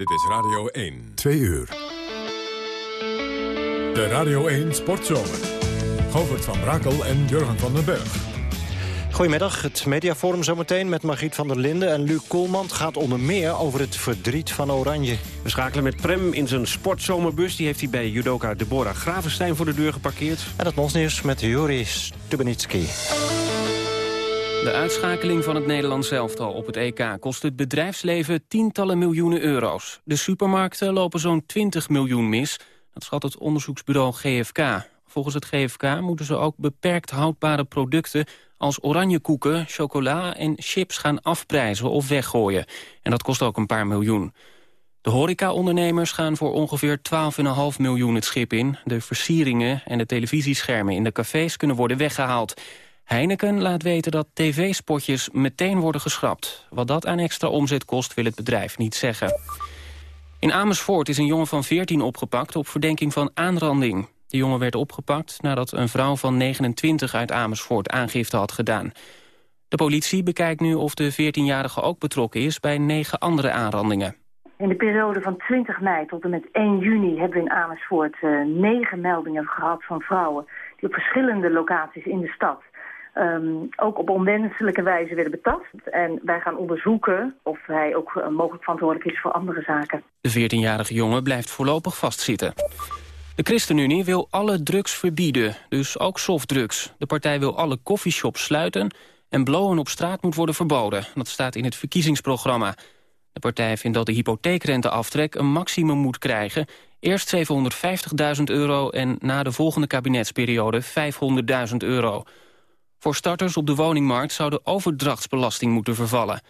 Dit is Radio 1. 2 uur. De Radio 1 Sportzomer. Govert van Brakel en Jurgen van den Berg. Goedemiddag, het mediaforum zometeen met Margriet van der Linden en Luc Koolman. Gaat onder meer over het verdriet van Oranje. We schakelen met Prem in zijn sportzomerbus. Die heeft hij bij judoka Deborah Gravenstein voor de deur geparkeerd. En het Mosnieuws met Juri Stubenitski. De uitschakeling van het Nederlands elftal op het EK kost het bedrijfsleven tientallen miljoenen euro's. De supermarkten lopen zo'n 20 miljoen mis. Dat schat het onderzoeksbureau GFK. Volgens het GFK moeten ze ook beperkt houdbare producten als oranjekoeken, chocola en chips gaan afprijzen of weggooien. En dat kost ook een paar miljoen. De horecaondernemers gaan voor ongeveer 12,5 miljoen het schip in. De versieringen en de televisieschermen in de cafés kunnen worden weggehaald. Heineken laat weten dat tv-spotjes meteen worden geschrapt. Wat dat aan extra omzet kost wil het bedrijf niet zeggen. In Amersfoort is een jongen van 14 opgepakt op verdenking van aanranding. De jongen werd opgepakt nadat een vrouw van 29 uit Amersfoort aangifte had gedaan. De politie bekijkt nu of de 14-jarige ook betrokken is bij negen andere aanrandingen. In de periode van 20 mei tot en met 1 juni hebben we in Amersfoort uh, negen meldingen gehad van vrouwen die op verschillende locaties in de stad um, ook op onwenselijke wijze werden betast. En wij gaan onderzoeken of hij ook uh, mogelijk verantwoordelijk is voor andere zaken. De 14-jarige jongen blijft voorlopig vastzitten. De ChristenUnie wil alle drugs verbieden, dus ook softdrugs. De partij wil alle coffeeshops sluiten en blowen op straat moet worden verboden. Dat staat in het verkiezingsprogramma. De partij vindt dat de hypotheekrenteaftrek een maximum moet krijgen. Eerst 750.000 euro en na de volgende kabinetsperiode 500.000 euro. Voor starters op de woningmarkt zou de overdrachtsbelasting moeten vervallen.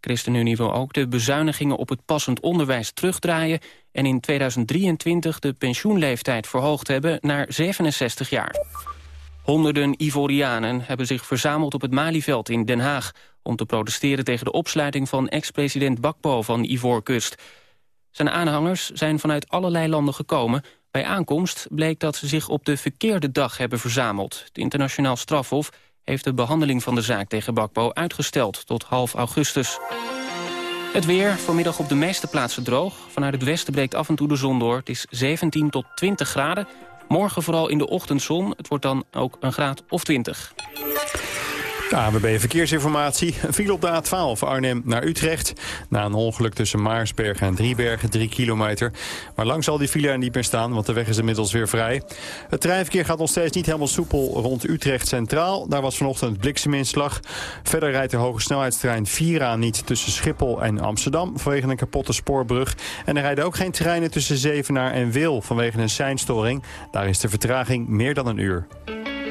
ChristenUnie wil ook de bezuinigingen op het passend onderwijs terugdraaien... en in 2023 de pensioenleeftijd verhoogd hebben naar 67 jaar. Honderden Ivorianen hebben zich verzameld op het Malieveld in Den Haag... om te protesteren tegen de opsluiting van ex-president Bakbo van Ivoorkust. Zijn aanhangers zijn vanuit allerlei landen gekomen... Bij aankomst bleek dat ze zich op de verkeerde dag hebben verzameld. Het internationaal strafhof heeft de behandeling van de zaak tegen Bakbo uitgesteld tot half augustus. Het weer, vanmiddag op de meeste plaatsen droog. Vanuit het westen breekt af en toe de zon door. Het is 17 tot 20 graden. Morgen vooral in de ochtendzon. Het wordt dan ook een graad of 20. ANWB Verkeersinformatie. Een file op de A12 Arnhem naar Utrecht. Na een ongeluk tussen Maarsbergen en Driebergen, 3 kilometer. Maar lang zal die file er niet meer staan, want de weg is inmiddels weer vrij. Het treinverkeer gaat nog steeds niet helemaal soepel rond Utrecht Centraal. Daar was vanochtend blikseminslag. Verder rijdt de hoge snelheidstrein Vira niet tussen Schiphol en Amsterdam... vanwege een kapotte spoorbrug. En er rijden ook geen treinen tussen Zevenaar en Wil vanwege een seinstoring. Daar is de vertraging meer dan een uur.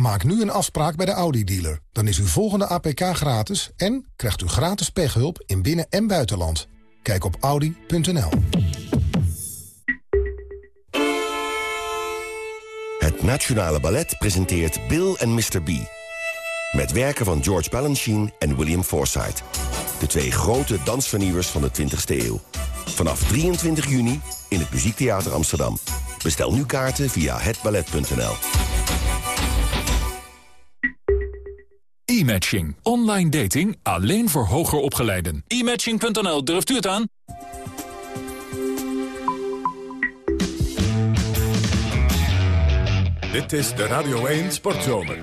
Maak nu een afspraak bij de Audi-dealer. Dan is uw volgende APK gratis en krijgt u gratis pechhulp in binnen- en buitenland. Kijk op audi.nl. Het Nationale Ballet presenteert Bill en Mr. B. Met werken van George Balanchine en William Forsythe. De twee grote dansvernieuwers van de 20e eeuw. Vanaf 23 juni in het Muziektheater Amsterdam. Bestel nu kaarten via hetballet.nl. E-matching. Online dating alleen voor hoger opgeleiden. E-matching.nl, durft u het aan? Dit is de Radio 1 Sportzomer.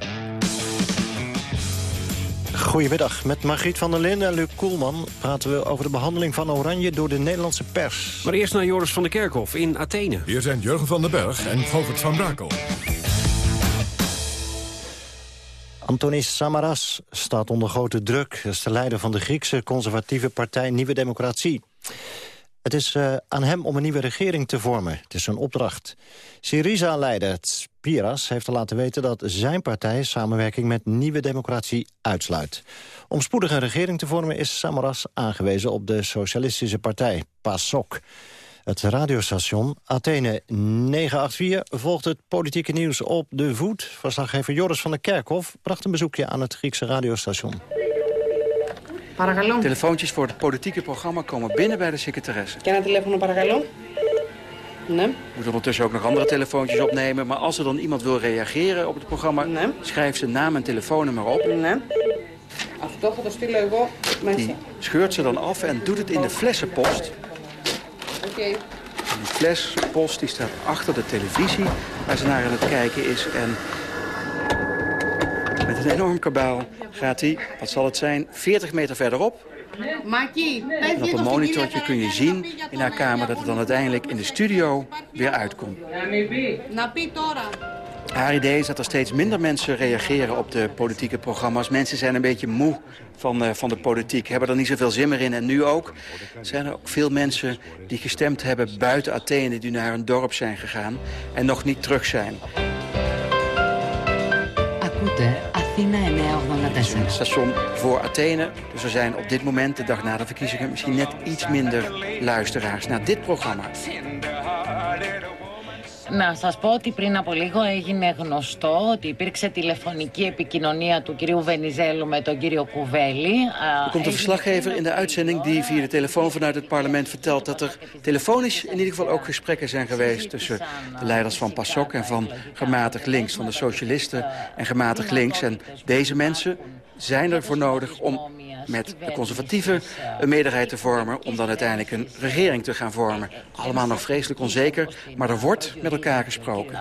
Goedemiddag. Met Margriet van der Linden en Luc Koelman praten we over de behandeling van Oranje door de Nederlandse pers. Maar eerst naar Joris van der Kerkhof in Athene. Hier zijn Jurgen van den Berg en Govert van Brakel. Antonis Samaras staat onder grote druk. Hij is de leider van de Griekse conservatieve partij Nieuwe Democratie. Het is uh, aan hem om een nieuwe regering te vormen. Het is een opdracht. Syriza-leider Spiras heeft al laten weten dat zijn partij... samenwerking met Nieuwe Democratie uitsluit. Om spoedig een regering te vormen is Samaras aangewezen op de socialistische partij PASOK. Het radiostation Athene 984 volgt het politieke nieuws op de voet. Verslaggever Joris van der Kerkhof bracht een bezoekje aan het Griekse radiostation. Telefoontjes voor het politieke programma komen binnen bij de secretaresse. Kan een telefoon, paragalo? Nee. Moet ondertussen ook nog andere telefoontjes opnemen. Maar als er dan iemand wil reageren op het programma, schrijf zijn naam en telefoonnummer op. Nee. Die scheurt ze dan af en doet het in de flessenpost Oké. Okay. Die flespost die staat achter de televisie waar ze naar aan het kijken is. En met een enorm kabaal gaat hij, wat zal het zijn, 40 meter verderop. En op een monitortje kun je zien in haar kamer dat het dan uiteindelijk in de studio weer uitkomt. Haar idee is dat er steeds minder mensen reageren op de politieke programma's. Mensen zijn een beetje moe van, uh, van de politiek, hebben er niet zoveel zin meer in. En nu ook zijn er ook veel mensen die gestemd hebben buiten Athene... die naar een dorp zijn gegaan en nog niet terug zijn. Athena 984. Station voor Athene. Dus er zijn op dit moment, de dag na de verkiezingen... misschien net iets minder luisteraars naar dit programma. Να σας πω ότι πριν από λίγο έγινε γνωστό ότι υπήρξε τηλεφωνική επικοινωνία του κυρίου Βενιζέλου met τον κύριο Κουβέλη. Er komt een verslaggever in de uitzending die via de telefoon vanuit het parlement vertelt dat er telefonisch in ieder geval ook gesprekken zijn geweest tussen de leiders van PASOK en van gematigd links, van de socialisten en gematigd links. En deze mensen zijn er voor nodig om met de conservatieven een meerderheid te vormen... om dan uiteindelijk een regering te gaan vormen. Allemaal nog vreselijk onzeker, maar er wordt met elkaar gesproken.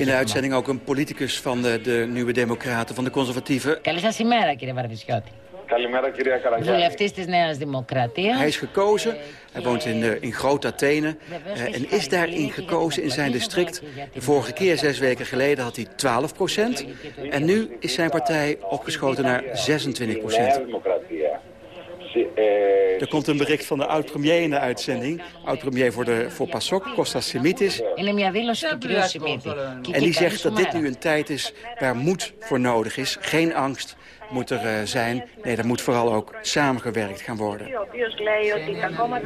In de uitzending ook een politicus van de, de Nieuwe Democraten, van de conservatieven. Βουλευτή τη Νέα Δημοκρατία. Hij is gekozen. Hij woont in, uh, in Groot Athene. Uh, en is daarin gekozen in zijn district. De vorige keer, zes weken geleden, had hij 12 procent. En nu is zijn partij opgeschoten naar 26 procent. Er komt een bericht van de oud-premier in de uitzending. Oud-premier voor, de, voor PASOK, Kostas Simitis. En die zegt dat dit nu een tijd is waar moed voor nodig is. Geen angst, moet er uh, zijn. Nee, er moet vooral ook samengewerkt gaan worden.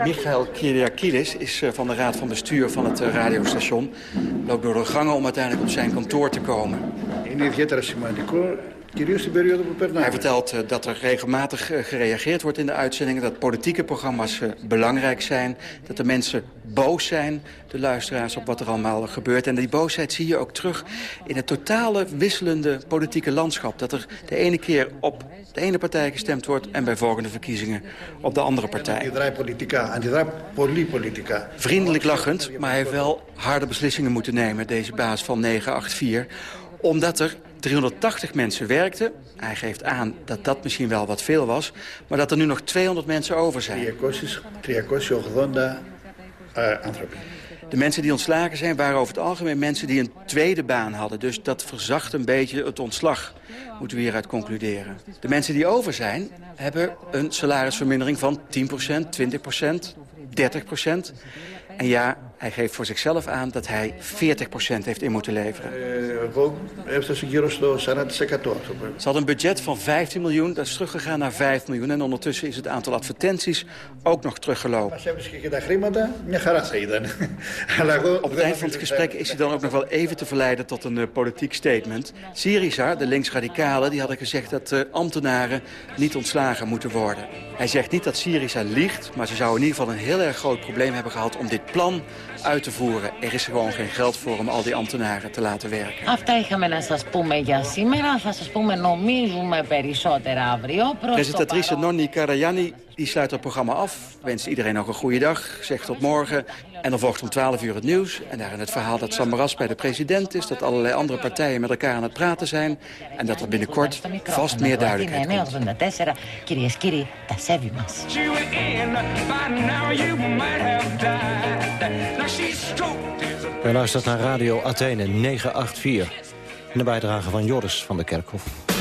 Michael Kyriakidis is uh, van de raad van bestuur van het uh, radiostation. Loopt door de gangen om uiteindelijk op zijn kantoor te komen. Hij vertelt uh, dat er regelmatig uh, gereageerd wordt in de uitzendingen... dat politieke programma's uh, belangrijk zijn. Dat de mensen boos zijn, de luisteraars, op wat er allemaal gebeurt. En die boosheid zie je ook terug in het totale wisselende politieke landschap. Dat er de ene keer op de ene partij gestemd wordt... en bij volgende verkiezingen op de andere partij. Vriendelijk lachend, maar hij heeft wel harde beslissingen moeten nemen... deze baas van 984 omdat er 380 mensen werkten. Hij geeft aan dat dat misschien wel wat veel was. Maar dat er nu nog 200 mensen over zijn. 380 De mensen die ontslagen zijn waren over het algemeen mensen die een tweede baan hadden. Dus dat verzacht een beetje het ontslag, moeten we hieruit concluderen. De mensen die over zijn, hebben een salarisvermindering van 10%, 20%, 30%. En ja, hij geeft voor zichzelf aan dat hij 40% heeft in moeten leveren. Ze had een budget van 15 miljoen, dat is teruggegaan naar 5 miljoen. En ondertussen is het aantal advertenties ook nog teruggelopen. Op het eind van het gesprek is hij dan ook nog wel even te verleiden tot een uh, politiek statement. Syriza, de linksradicalen, die hadden gezegd dat uh, ambtenaren niet ontslagen moeten worden. Hij zegt niet dat Syriza liegt, maar ze zouden in ieder geval een heel erg groot probleem hebben gehad om dit plan uit te voeren. Er is gewoon geen geld voor om al die ambtenaren te laten werken. Αυτά είχαμε να σας πούμε για σήμερα. Θα σας πούμε νομίζουμε περισσότερα αύριο. Presentatrice Nonni Karajani die sluit het programma af, wenst iedereen nog een goede dag, zegt tot morgen. En dan volgt om 12 uur het nieuws. En daarin het verhaal dat Samaras bij de president is... dat allerlei andere partijen met elkaar aan het praten zijn... en dat er binnenkort vast meer duidelijkheid komt. U luistert naar Radio Athene 984. De bijdrage van Joris van de Kerkhof.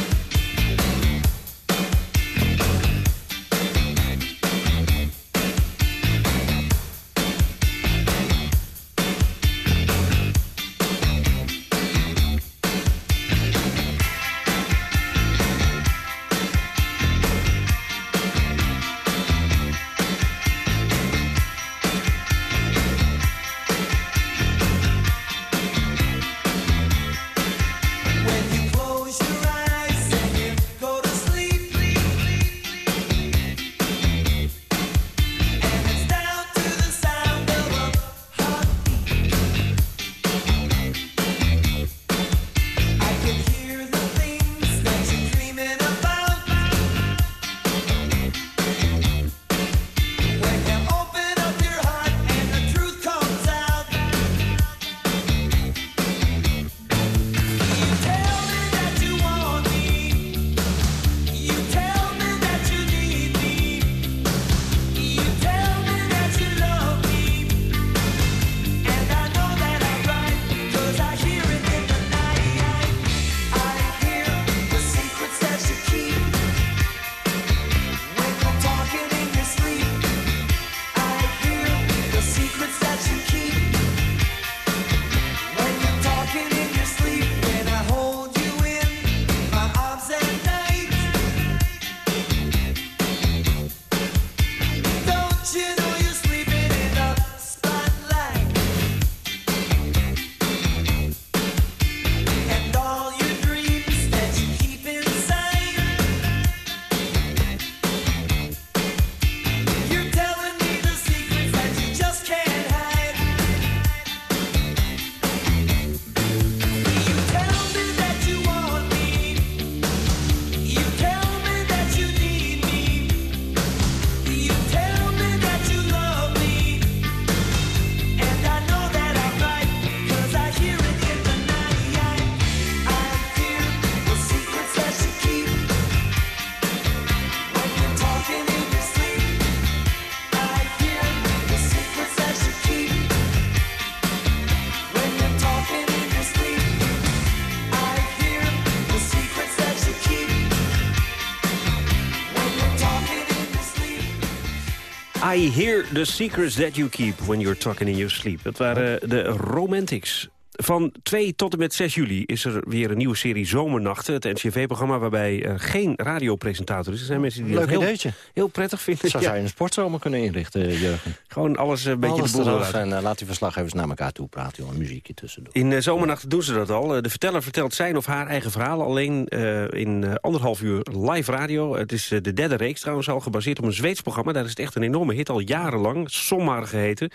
I hear the secrets that you keep when you're talking in your sleep. Dat waren de Romantics. Van 2 tot en met 6 juli is er weer een nieuwe serie Zomernachten. Het NCV-programma waarbij er geen radiopresentator is. Er zijn mensen die Leuk dat heel, heel prettig vinden. Zo Ja. zou je een sportzomer kunnen inrichten, Jurgen. Gewoon alles een beetje Alles de boel. En eh, laat die verslaggevers naar elkaar toe praten, joh. Een muziekje tussendoor. In uh, Zomernachten doen ze dat al. Eh, de verteller vertelt zijn of haar eigen verhaal. Alleen eh, in eh, anderhalf uur live radio. Het is eh, de derde reeks trouwens al gebaseerd op een Zweeds programma. Daar is het echt een enorme hit al jarenlang. Sommar geheten.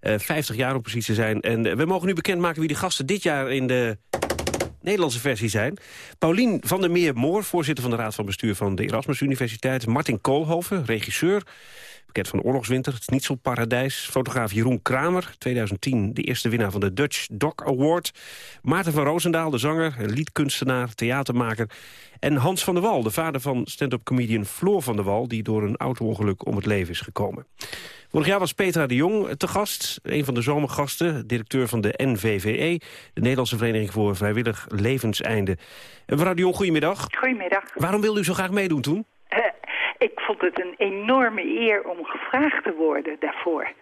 Eh 50 jaar om precies te zijn. En eh, we mogen nu bekendmaken wie de gasten dit jaar in de Nederlandse versie zijn. Paulien van der Meer-Moor, voorzitter van de Raad van Bestuur van de Erasmus Universiteit. Martin Koolhoven, regisseur. Bekend van Oorlogswinter, het Schnitzelparadijs. Fotograaf Jeroen Kramer, 2010 de eerste winnaar van de Dutch Doc Award. Maarten van Roosendaal, de zanger, liedkunstenaar, theatermaker. En Hans van der Wal, de vader van stand-up comedian Floor van der Wal... die door een auto-ongeluk om het leven is gekomen. Vorig jaar was Petra de Jong te gast, een van de zomergasten... directeur van de NVVE, de Nederlandse Vereniging voor Vrijwillig Levenseinde. En mevrouw de Jong, goedemiddag. Goedemiddag. Waarom wilde u zo graag meedoen toen? Ik vond het een enorme eer om gevraagd te worden daarvoor.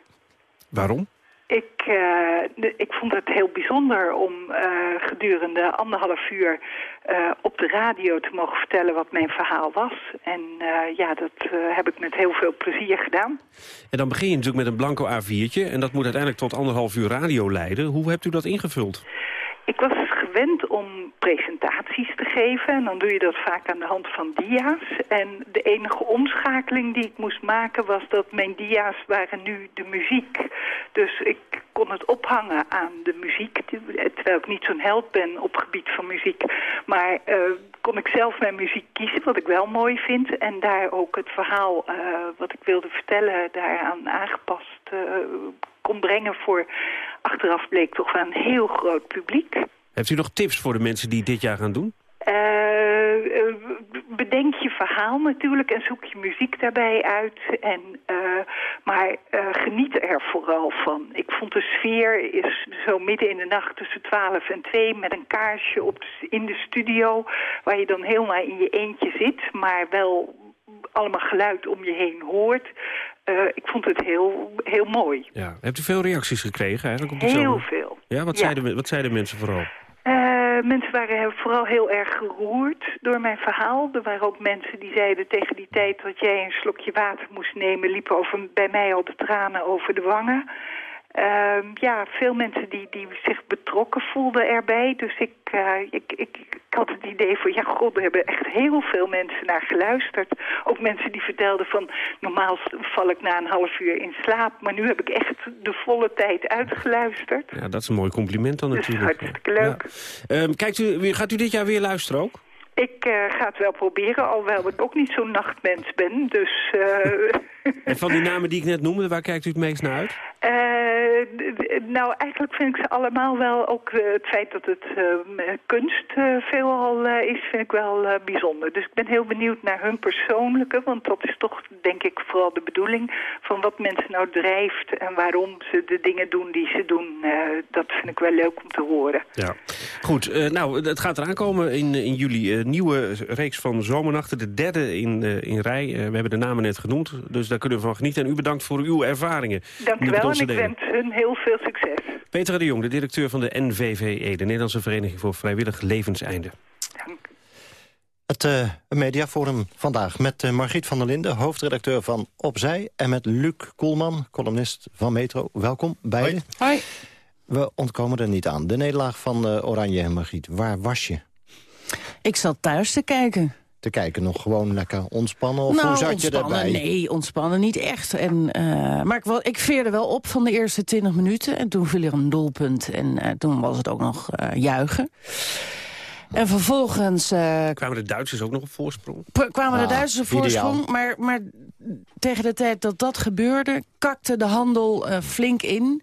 Waarom? Ik, eh, ik vond het heel bijzonder om eh, gedurende anderhalf uur eh, op de radio te mogen vertellen wat mijn verhaal was. En ja, dat heb ik met heel veel plezier gedaan. En dan begin je natuurlijk met een blanco A4'tje... en dat moet uiteindelijk tot anderhalf uur radio leiden. Hoe hebt u dat ingevuld? Ik was gewend om presentaties te geven en dan doe je dat vaak aan de hand van dia's. En de enige omschakeling die ik moest maken was dat mijn dia's waren nu de muziek. Dus ik kon het ophangen aan de muziek, terwijl ik niet zo'n held ben op gebied van muziek. Maar eh, kon ik zelf mijn muziek kiezen, wat ik wel mooi vind. En daar ook het verhaal eh, wat ik wilde vertellen daaraan aangepast eh, kon brengen voor achteraf bleek toch wel een heel groot publiek. Heeft u nog tips voor de mensen die dit jaar gaan doen? Eh, eh, bedenk je verhaal natuurlijk en zoek je muziek daarbij uit. En, uh, maar uh, geniet er vooral van. Ik vond de sfeer is zo midden in de nacht tussen 12 en 2 met een kaarsje op de, in de studio... waar je dan helemaal in je eentje zit, maar wel allemaal geluid om je heen hoort. Uh, ik vond het heel, heel mooi. Ja. Hebt u veel reacties gekregen eigenlijk? Op heel veel. Ja, wat, ja. Zeiden, wat zeiden mensen vooral? Uh, mensen waren vooral heel erg geroerd door mijn verhaal. Er waren ook mensen die zeiden tegen die tijd dat jij een slokje water moest nemen... liepen over, bij mij al de tranen over de wangen. Uh, ja, veel mensen die, die zich betrokken voelden erbij. Dus ik, uh, ik, ik, ik had het idee van, ja god, er hebben echt heel veel mensen naar geluisterd. Ook mensen die vertelden van, normaal val ik na een half uur in slaap... maar nu heb ik echt de volle tijd uitgeluisterd. Ja, dat is een mooi compliment dan natuurlijk. Dat is hartstikke leuk. Ja. Uh, kijkt u, gaat u dit jaar weer luisteren ook? Ik uh, ga het wel proberen, alhoewel ik ook niet zo'n nachtmens ben. Dus, uh... en van die namen die ik net noemde, waar kijkt u het meest naar uit? Uh, nou, eigenlijk vind ik ze allemaal wel, ook het feit dat het kunst veelal is, vind ik wel bijzonder. Dus ik ben heel benieuwd naar hun persoonlijke, want dat is toch, denk ik, vooral de bedoeling van wat mensen nou drijft en waarom ze de dingen doen die ze doen. dat vind ik wel leuk om te horen. Ja, goed. nou, het gaat eraan komen in, in juli nieuwe reeks van Zomernachten. De derde in, uh, in rij. Uh, we hebben de namen net genoemd, dus daar kunnen we van genieten. En u bedankt voor uw ervaringen. Dank u wel en ik wens hun heel veel succes. Petra de Jong, de directeur van de NVVE, de Nederlandse Vereniging voor Vrijwillig Levenseinde. Dank. Het uh, mediaforum vandaag met Margriet van der Linden, hoofdredacteur van Opzij... en met Luc Koelman, columnist van Metro. Welkom, beiden. Hoi. We ontkomen er niet aan. De nederlaag van Oranje en Margriet, waar was je? Ik zat thuis te kijken. Te kijken, nog gewoon lekker ontspannen? Of nou, hoe zat ontspannen, je daarbij? Nee, ontspannen niet echt. En, uh, maar ik, wel, ik veerde wel op van de eerste 20 minuten. En toen viel er een doelpunt. En uh, toen was het ook nog uh, juichen. En vervolgens... Uh, kwamen de Duitsers ook nog op voorsprong? Kwamen ah, de Duitsers op voorsprong. Maar, maar tegen de tijd dat dat gebeurde... kakte de handel flink in.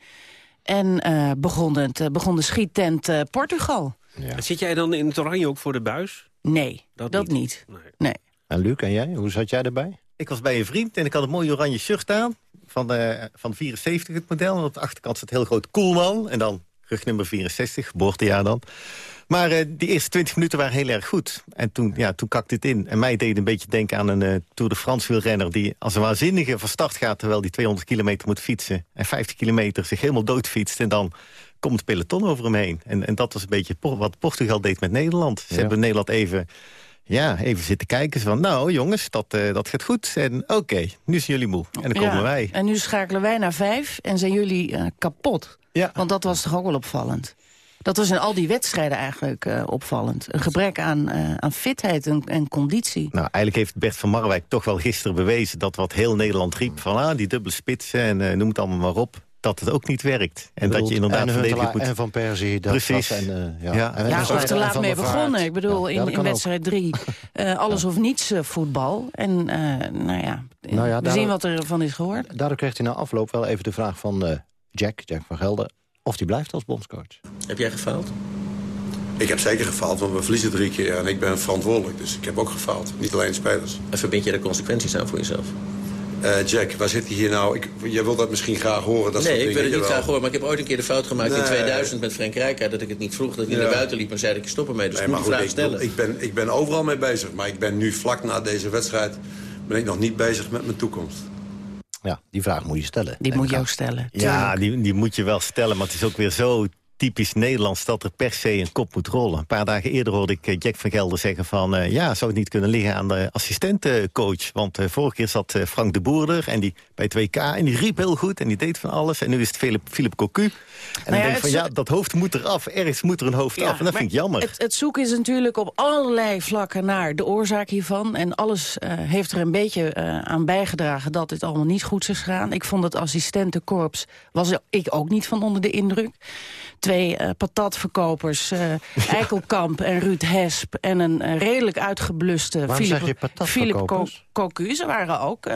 En begon, het, begon de schiettent Portugal. Ja. Zit jij dan in het oranje ook voor de buis? Nee, dat, dat niet. niet. Nee. nee. En Luc, en jij? Hoe zat jij erbij? Ik was bij een vriend en ik had een mooi oranje shirt aan. Van, de, van 74 het model. En op de achterkant zat heel groot Koelman. En dan rugnummer 64, geboortejaar dan. Maar uh, die eerste 20 minuten waren heel erg goed. En toen, ja, toen kakte het in. En mij deed een beetje denken aan een uh, Tour de France wielrenner... die als een waanzinnige van start gaat... terwijl die 200 kilometer moet fietsen... en 50 kilometer zich helemaal doodfietst... en dan komt het peloton over hem heen. En, en dat was een beetje wat Portugal deed met Nederland. Ze ja. hebben Nederland even, ja, even zitten kijken. van, nou jongens, dat, uh, dat gaat goed. En oké, okay, nu zijn jullie moe. En dan ja, komen wij. En nu schakelen wij naar vijf en zijn jullie uh, kapot. Ja. Want dat was toch ook wel opvallend. Dat was in al die wedstrijden eigenlijk uh, opvallend. Een gebrek aan, uh, aan fitheid en, en, conditie. Nou, eigenlijk heeft Bert van Marwijk toch wel gisteren bewezen... dat wat heel Nederland riep van ah, die dubbele spitsen en uh, noem het allemaal maar op dat het ook niet werkt. En bedoelt, dat je inderdaad en verdedigend moet... En Van Persie. Dat Precies. En, uh, ja. Ja, en, ja of te laat mee begonnen. Ik bedoel, ja, in, in wedstrijd drie uh, alles of niets uh, voetbal. En uh, nou ja, nou ja we daardoor, zien wat er van is gehoord. Daardoor kreeg hij na afloop wel even de vraag van Jack, Jack van Gelder... of hij blijft als bondscoach. Heb jij gefaald? Ik heb zeker gefaald, want we verliezen drie keer en ik ben verantwoordelijk. Dus ik heb ook gefaald, niet alleen de spelers. En verbind je de consequenties aan voor jezelf? Uh, Jack, waar zit hij hier nou? Ik, jij wilt dat misschien graag horen. Dat nee, ik wil het niet graag horen. Maar ik heb ooit een keer de fout gemaakt nee. in 2000 met Frank Rijkaard... dat ik het niet vroeg, dat ik ja. in de buiten liep en zei dat ik stoppen mee. Dus nee, ik moet goed, vraag ik, stellen. Ik ben, ik ben overal mee bezig. Maar ik ben nu vlak na deze wedstrijd... ben ik nog niet bezig met mijn toekomst. Ja, die vraag moet je stellen. Die moet je ook stellen. Ja, die, die moet je wel stellen. Maar het is ook weer zo typisch Nederlands dat er per se een kop moet rollen. Een paar dagen eerder hoorde ik Jack van Gelder zeggen van... Uh, ja, zou het niet kunnen liggen aan de assistentencoach? Want uh, vorige keer zat uh, Frank de Boer er en die, bij 2K en die riep heel goed en die deed van alles. En nu is het Philip, Philip Cocu. En nou ja, denk ik van ja, dat hoofd moet eraf. Ergens moet er een hoofd ja, af en dat vind ik jammer. Het, het zoeken is natuurlijk op allerlei vlakken naar de oorzaak hiervan. En alles heeft er een beetje aan bijgedragen dat dit allemaal niet goed is gegaan. Ik vond het assistentenkorps, was ik ook niet van onder de indruk twee uh, patatverkopers, uh, Eikelkamp en Ruud Hesp... en een uh, redelijk uitgebluste Philip Cocu. Ze waren ook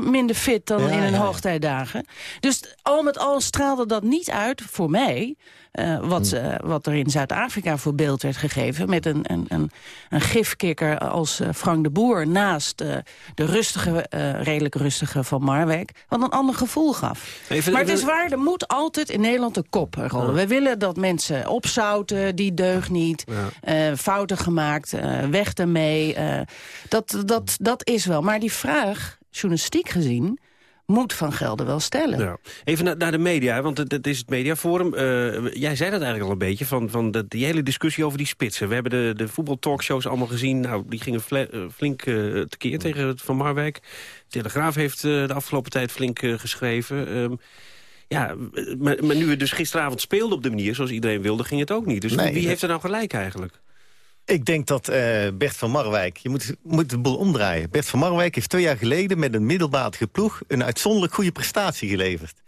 minder fit dan ja, in hun ja, hoogtijdagen. Dus al met al straalde dat niet uit, voor mij... eh, wat, uh, wat er in Zuid-Afrika voor beeld werd gegeven... met een, een, een, een gifkikker als uh, Frank de Boer naast de rustige, redelijk rustige Van Marwijk... wat een ander gevoel gaf. Even, maar het is waar, er moet altijd in Nederland de kop rollen. We willen dat mensen opzouten, die deugt niet, ja. fouten gemaakt, weg ermee. dat, dat, dat is wel. Maar die vraag, journalistiek gezien moet Van Gelder wel stellen. Ja. Even naar, naar, de media, want het, het, is het mediaforum. Uh, jij zei dat eigenlijk al een beetje, van, van de, die hele discussie over die spitsen. We hebben de, de voetbaltalkshows allemaal gezien. Nou, die gingen uh, flink uh, tekeer tegen Van Marwijk. Telegraaf heeft de afgelopen tijd flink geschreven. Um, ja, maar, maar, nu het dus gisteravond speelde op de manier zoals iedereen wilde, ging het ook niet. Dus wie heeft er nou gelijk eigenlijk? Ik denk dat uh, Bert van Marwijk, je moet, moet de boel omdraaien. Bert van Marwijk heeft twee jaar geleden met een middelmatige ploeg... een uitzonderlijk goede prestatie geleverd.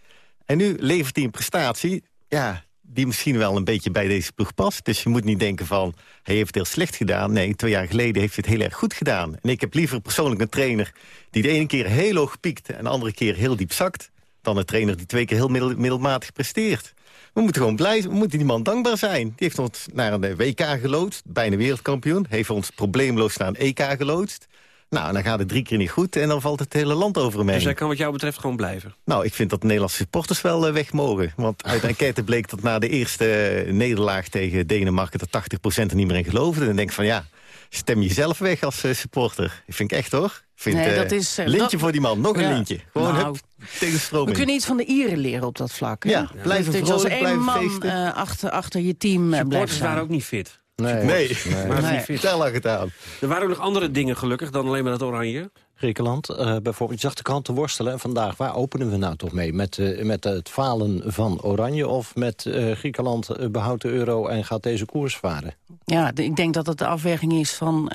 En nu levert hij een prestatie ja, die misschien wel een beetje bij deze ploeg past. Dus je moet niet denken van, hij heeft het heel slecht gedaan. Nee, twee jaar geleden heeft hij het heel erg goed gedaan. En ik heb liever persoonlijk een trainer die de ene keer heel hoog piekt... en de andere keer heel diep zakt... dan een trainer die twee keer heel middelmatig presteert. We moeten gewoon blij We moeten die man dankbaar zijn. Die heeft ons naar een WK geloodst. Bijna wereldkampioen. Heeft ons probleemloos naar een EK geloodst. Nou, dan gaat het drie keer niet goed en dan valt het hele land over hem heen. Dus hij kan wat jou betreft gewoon blijven? Nou, ik vind dat de Nederlandse supporters wel uh, weg mogen. Want uit enquête bleek dat na de eerste eh, nederlaag tegen Denemarken... dat 80% er niet meer in geloofde. En dan denk ik van ja, stem jezelf weg als uh, supporter. Ik vind ik echt hoor. Vind, nee, dat is, uh, lintje voor die man, nog een lintje. Gewoon nou, hup. We kunnen iets van de Ieren leren op dat vlak. Ja, ja. blijven vrolijk, als één man uh, achter, achter je team uh, blijft waren ook niet fit. Nee, nee. nee. nee. Fit. lag het aan. Er waren ook nog andere dingen gelukkig dan alleen maar dat oranje. Griekenland. Uh, bijvoorbeeld, je zag de kranten worstelen vandaag. Waar openen we nou toch mee? Met, uh, met het falen van Oranje of met uh, Griekenland behoudt de euro en gaat deze koers varen? Ja, de, ik denk dat het de afweging is van...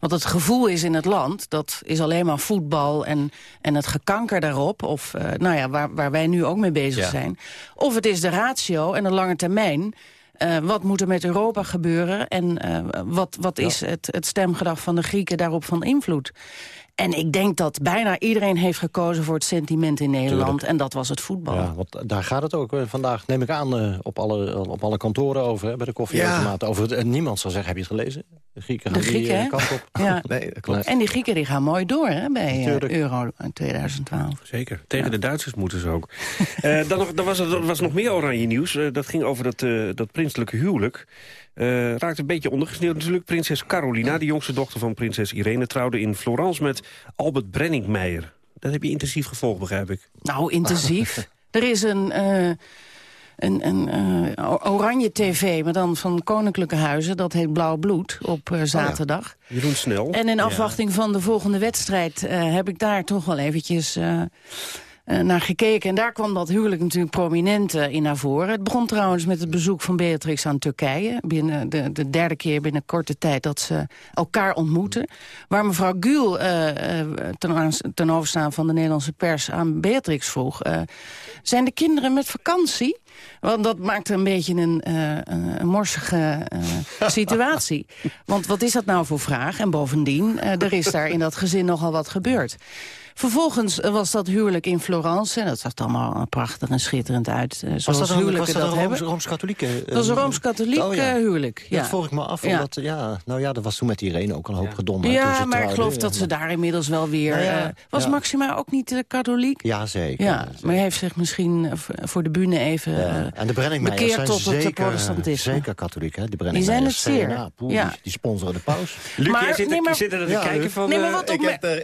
wat het gevoel is in het land, dat is alleen maar voetbal en, en het gekanker daarop. Of nou ja, waar, waar wij nu ook mee bezig ja. zijn. Of het is de ratio en de lange termijn... Uh, wat moet er met Europa gebeuren en uh, wat, wat is het, het stemgedrag van de Grieken daarop van invloed? En ik denk dat bijna iedereen heeft gekozen voor het sentiment in Nederland. Tuurlijk. En dat was het voetbal. Ja, want daar gaat het ook eh, vandaag, neem ik aan, uh, op, alle, op alle kantoren over. Hè, bij de koffieautomaten. Ja. Over, uh, niemand zal zeggen, heb je het gelezen? De Grieken gaan de Grieken, die uh, kant op. Ja. nee, klopt. En die Grieken die gaan mooi door hè, bij Euro 2012. Zeker. Tegen ja. de Duitsers moeten ze ook. dan, nog, dan was er was nog meer oranje nieuws. dat ging over dat, dat prinselijke huwelijk. Uh, raakt een beetje ondergesneeuwd natuurlijk. Prinses Carolina, de jongste dochter van prinses Irene... trouwde in Florence met Albert Brenningmeijer. Dat heb je intensief gevolgd, begrijp ik. Nou, intensief. er is een... Uh, een, een uh, oranje tv, maar dan van Koninklijke Huizen. Dat heet Blauw Bloed op uh, zaterdag. Oh ja. Jeroen Snel. En in afwachting ja. van de volgende wedstrijd... Uh, heb ik daar toch wel eventjes naar gekeken. En daar kwam dat huwelijk natuurlijk prominent uh, in naar voren. Het begon trouwens met het bezoek van Beatrix aan Turkije. Binnen de, de derde keer binnen korte tijd dat ze elkaar ontmoeten. Waar mevrouw Gül uh, ten, ten overstaan van de Nederlandse pers aan Beatrix vroeg... zijn de kinderen met vakantie? Want dat maakte een beetje een, een morsige situatie. Want wat is dat nou voor vraag? En bovendien, er is daar in dat gezin nogal wat gebeurd. Vervolgens eh, was dat huwelijk in Florence. En dat zag er allemaal prachtig en schitterend uit. Uh, was dat, een, was dat, dat Rooms-Katholieke uh, Dat was een Rooms-Katholiek oh, ja. huwelijk, ja. Dat volg ik me af, ja. omdat, ja, nou ja, dat was toen met Irene ook een hoop gedonder. Ja, maar ik geloof dat ze daar inmiddels wel weer... Nou ja, was Maxima ook niet katholiek? Ja, zeker. Ja, maar hij heeft zich misschien voor de bühne even En de bekeerd tot zeker, het protestantisme. Zeker katholiek, hè? De die zijn het zeer. Ja. Die sponsoren de paus. Luc, jij zit, nee, maar, zit er te kijken van...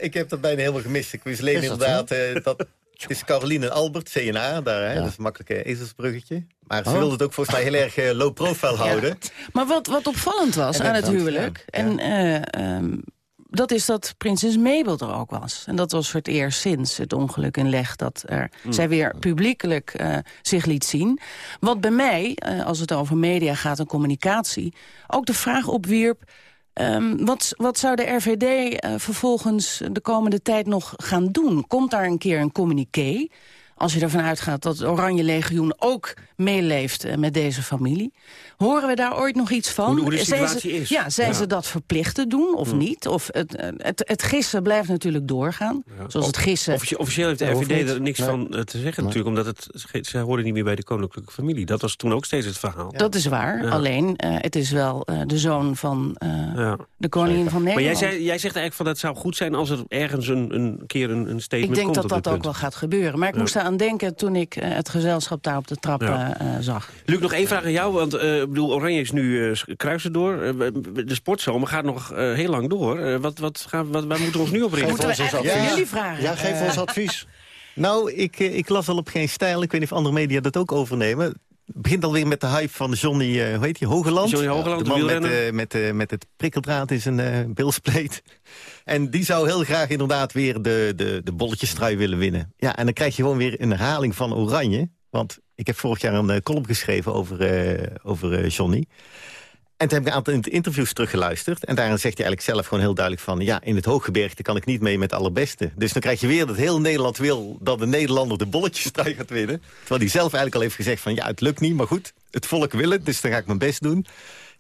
Ik heb dat bijna helemaal gemist alleen inderdaad uh, dat... Het is Caroline en Albert, CNA, daar, hè? dat is een makkelijke ezelsbruggetje. Maar ze oh. wilde het ook volgens mij heel erg uh, low profile houden. Maar wat, wat opvallend was aan het huwelijk... en uh, um, dat is dat prinses Mabel er ook was. En dat was voor het eerst sinds het ongeluk in Leg... dat er, mm. zij weer publiekelijk uh, zich liet zien. Wat bij mij, als het over media gaat en communicatie... ook de vraag opwierp... Um, wat, wat zou de RVD uh, vervolgens de komende tijd nog gaan doen? Komt daar een keer een communiqué? Als je ervan uitgaat dat het Oranje Legioen ook meeleeft eh, met deze familie. Horen we daar ooit nog iets van? Hoe- hoe de Zijn situatie ze, is. Ja, zijn Ja. ze dat verplicht te doen of Hmm. niet? Of het, eh, het, het gissen blijft natuurlijk doorgaan. Zoals het gissen... Officie- officieel heeft de RVD er niks Nee. van eh, te zeggen natuurlijk. Omdat het, ze horen niet meer bij de koninklijke familie. Dat was toen ook steeds het verhaal. Dat is waar, Ja. alleen eh, het is wel eh, de zoon van eh, Ja. de koningin van Maar Nederland. jij, zei, jij zegt eigenlijk van dat zou goed zijn als er ergens een, een keer een, een statement Ik denk komt dat op dat ook wel gaat gebeuren. Maar ik Ja. moest eraan denken toen ik eh, het gezelschap daar op de trap Ja. eh, zag. Luc, nog één vraag aan jou. Want eh, ik bedoel, Oranje is nu eh, kruisen door. De sportzomer gaat nog eh, heel lang door. Wat, wat gaan, wat, waar moeten we ons nu op richten? Moeten we Ja. jullie vragen? Ja, geef ons advies. Nou, ik, ik las al op geen stijl. Ik weet niet of andere media dat ook overnemen. Het begint alweer met de hype van Johnny, eh hoe heet je, Hogeland? Johnny Hogeland, de de man met, eh, met, eh, met het prikkeldraad in zijn eh bilspleet. En die zou heel graag inderdaad weer de, de, de bolletjestrui willen winnen. Ja, en dan krijg je gewoon weer een herhaling van Oranje. Want ik heb vorig jaar een eh, column geschreven over, eh, over eh, Johnny. En toen heb ik een aantal interviews teruggeluisterd. En daarin zegt hij eigenlijk zelf gewoon heel duidelijk van... ja, in het hooggebergte kan ik niet mee met de allerbeste. Dus dan krijg je weer dat heel Nederland wil... dat de Nederlander de bolletjestrui gaat winnen. Terwijl hij zelf eigenlijk al heeft gezegd van... ja, het lukt niet, maar goed, het volk wil het, dus dan ga ik mijn best doen.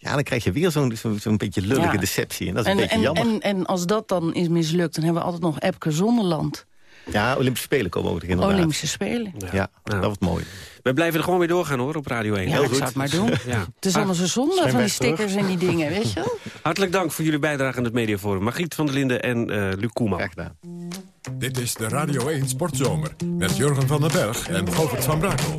Ja, dan krijg je weer zo'n beetje lullige Ja. deceptie. En dat is En, een beetje en, jammer. en, en als dat dan is mislukt, dan hebben we altijd nog Epke Zonderland. Ja, Olympische Spelen komen ook inderdaad. Olympische Spelen. Ja, dat wordt mooi. We blijven er gewoon weer doorgaan hoor, op Radio 1. Ja, ik zou het maar doen. Ja. Het is allemaal zo zonde van die terug. stickers en die dingen, weet je wel? Hartelijk dank voor jullie bijdrage aan het Mediaforum. Margriet van der Linden en eh Luc Koeman. Dit is de Radio 1 Sportzomer met Jurgen van den Berg en Govert van Brakel.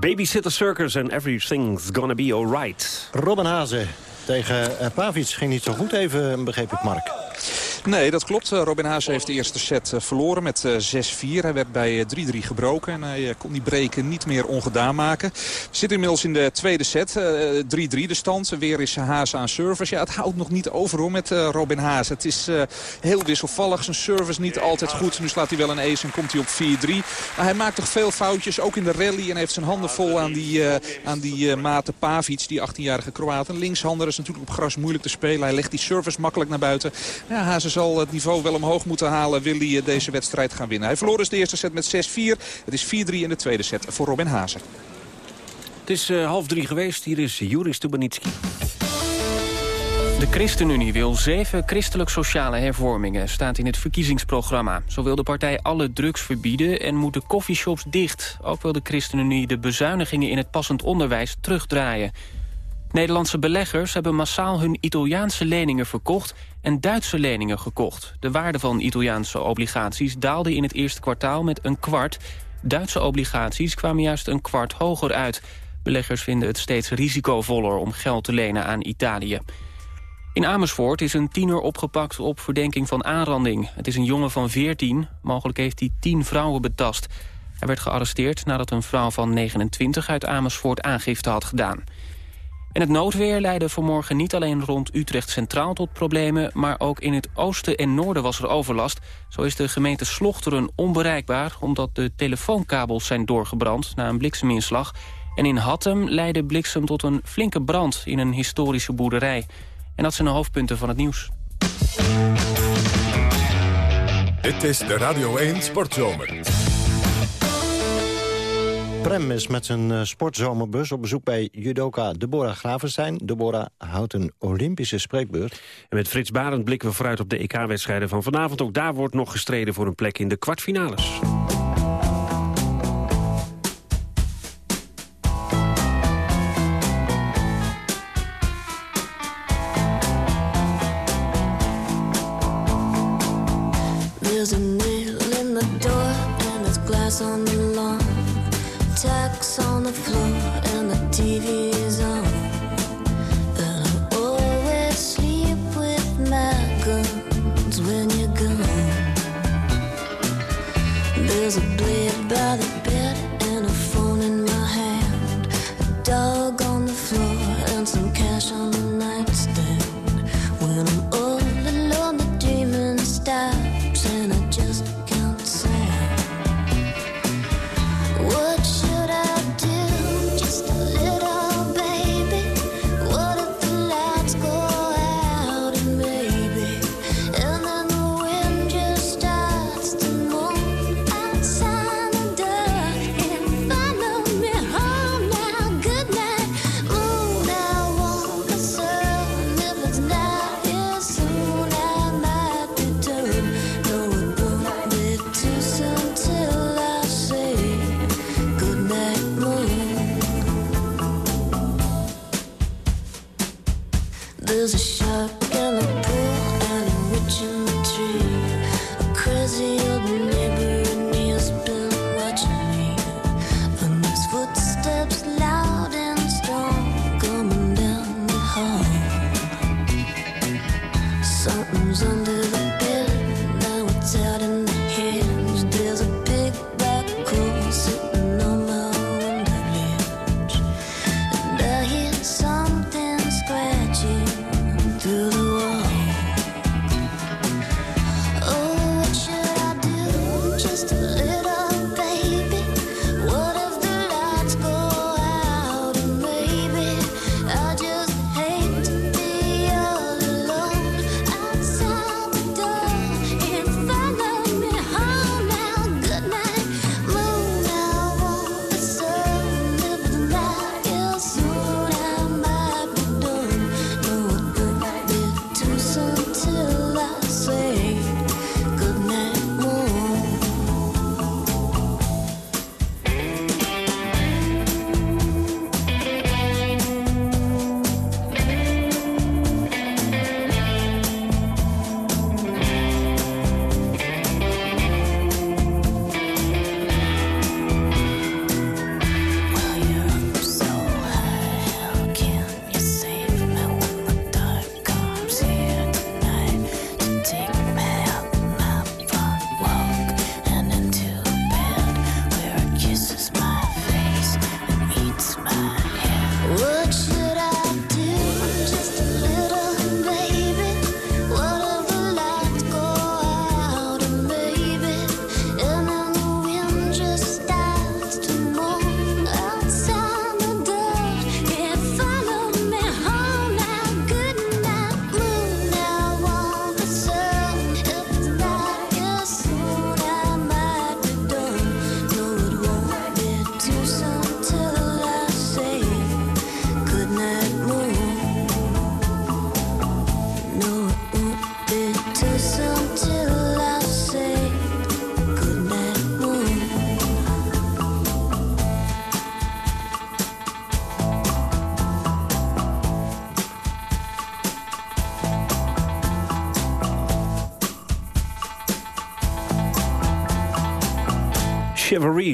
Babysitter Circus and Everything's Gonna Be Alright. Robin Hazen tegen uh, Pavic ging niet zo goed even, begreep ik, Mark. Nee, dat klopt. Eh, Robin Haase heeft de eerste set eh, verloren met 6-4. Hij werd bij 3-3 gebroken en hij kon die breken niet meer ongedaan maken. Zitten inmiddels in de tweede set. 3-3 de stand. Weer is Haase aan service. Ja, het houdt nog niet over hoor met Robin Haase. Het is heel wisselvallig. Zijn service niet altijd goed. Nu slaat hij wel een ace en komt hij op 4-3. Maar hij maakt toch veel foutjes, ook in de rally. En heeft zijn handen vol aan die, aan die Mate Pavic, die 18-jarige Kroaat. Een linkshander is natuurlijk op gras moeilijk te spelen. Hij legt die service makkelijk naar buiten. Ja, Zal het niveau wel omhoog moeten halen. Wil hij deze wedstrijd gaan winnen. Hij verloor dus de eerste set met 6-4. Het is 4-3 in de tweede set voor Robin Hazen. Het is uh, half drie geweest. Hier is Juri Stubanitski. De ChristenUnie wil zeven christelijk-sociale hervormingen, staat in het verkiezingsprogramma. Zo wil de partij alle drugs verbieden en moeten coffeeshops dicht. Ook wil de ChristenUnie de bezuinigingen in het passend onderwijs terugdraaien. Nederlandse beleggers hebben massaal hun Italiaanse leningen verkocht en Duitse leningen gekocht. De waarde van Italiaanse obligaties daalde in het eerste kwartaal met een kwart. Duitse obligaties kwamen juist een kwart hoger uit. Beleggers vinden het steeds risicovoller om geld te lenen aan Italië. In Amersfoort is een tiener opgepakt op verdenking van aanranding. Het is een jongen van 14. Mogelijk heeft hij 10 vrouwen betast. Hij werd gearresteerd nadat een vrouw van 29 uit Amersfoort aangifte had gedaan. En het noodweer leidde vanmorgen niet alleen rond Utrecht Centraal tot problemen... maar ook in het oosten en noorden was er overlast. Zo is de gemeente Slochteren onbereikbaar... omdat de telefoonkabels zijn doorgebrand na een blikseminslag. En in Hattem leidde bliksem tot een flinke brand in een historische boerderij. En dat zijn de hoofdpunten van het nieuws. Dit is de Radio 1 Sportzomer. Prem is met zijn uh, sportzomerbus op bezoek bij judoka Deborah Gravenstein. Deborah houdt een Olympische spreekbeurt. En met Frits Barend blikken we vooruit op de EK-wedstrijden van vanavond. Ook daar wordt nog gestreden voor een plek in de kwartfinales.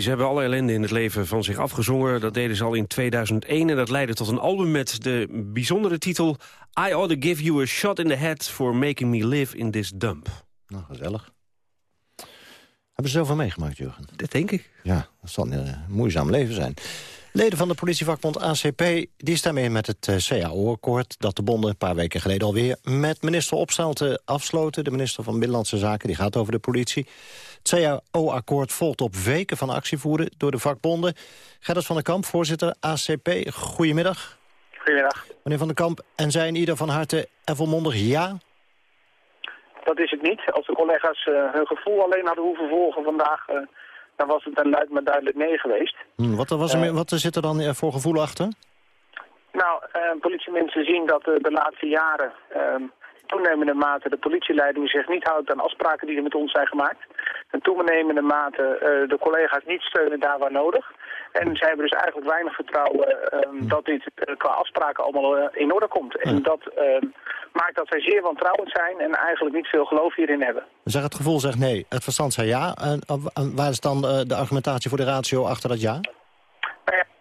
Ze hebben alle ellende in het leven van zich afgezongen. Dat deden ze al in 2001 en dat leidde tot een album met de bijzondere titel... I ought to give you a shot in the head for making me live in this dump. Nou, gezellig. Hebben ze zoveel meegemaakt, Jurgen? Dat denk ik. Ja, dat zal een eh, moeizaam leven zijn. Leden van de politievakbond ACP die stemmen in met het eh, CAO-akkoord... dat de bonden een paar weken geleden alweer met minister Opstelten afsloten. De minister van Binnenlandse Zaken die gaat over de politie. Het CAO-akkoord volgt op weken van actievoeren door de vakbonden. Gerrit van der Kamp, voorzitter ACP, goedemiddag. Goedemiddag. Meneer van der Kamp, en zijn ieder van harte en volmondig ja? Dat is het niet. Als de collega's eh, hun gevoel alleen hadden hoeven volgen vandaag... eh, dan was het een luid maar duidelijk nee geweest. Hm, wat, was er, Eh. wat zit er dan voor gevoel achter? Nou, politiemensen zien dat de laatste jaren... ehm, toenemende mate de politieleiding zich niet houdt aan afspraken die er met ons zijn gemaakt. En toenemende mate eh, de collega's niet steunen daar waar nodig. En zij hebben dus eigenlijk weinig vertrouwen ehm, dat dit eh, qua afspraken allemaal eh, in orde komt. En dat ehm, maakt dat zij zeer wantrouwend zijn en eigenlijk niet veel geloof hierin hebben. Zeg, het gevoel zegt nee, het verstand zei ja. En, waar is dan de argumentatie voor de ratio achter dat ja,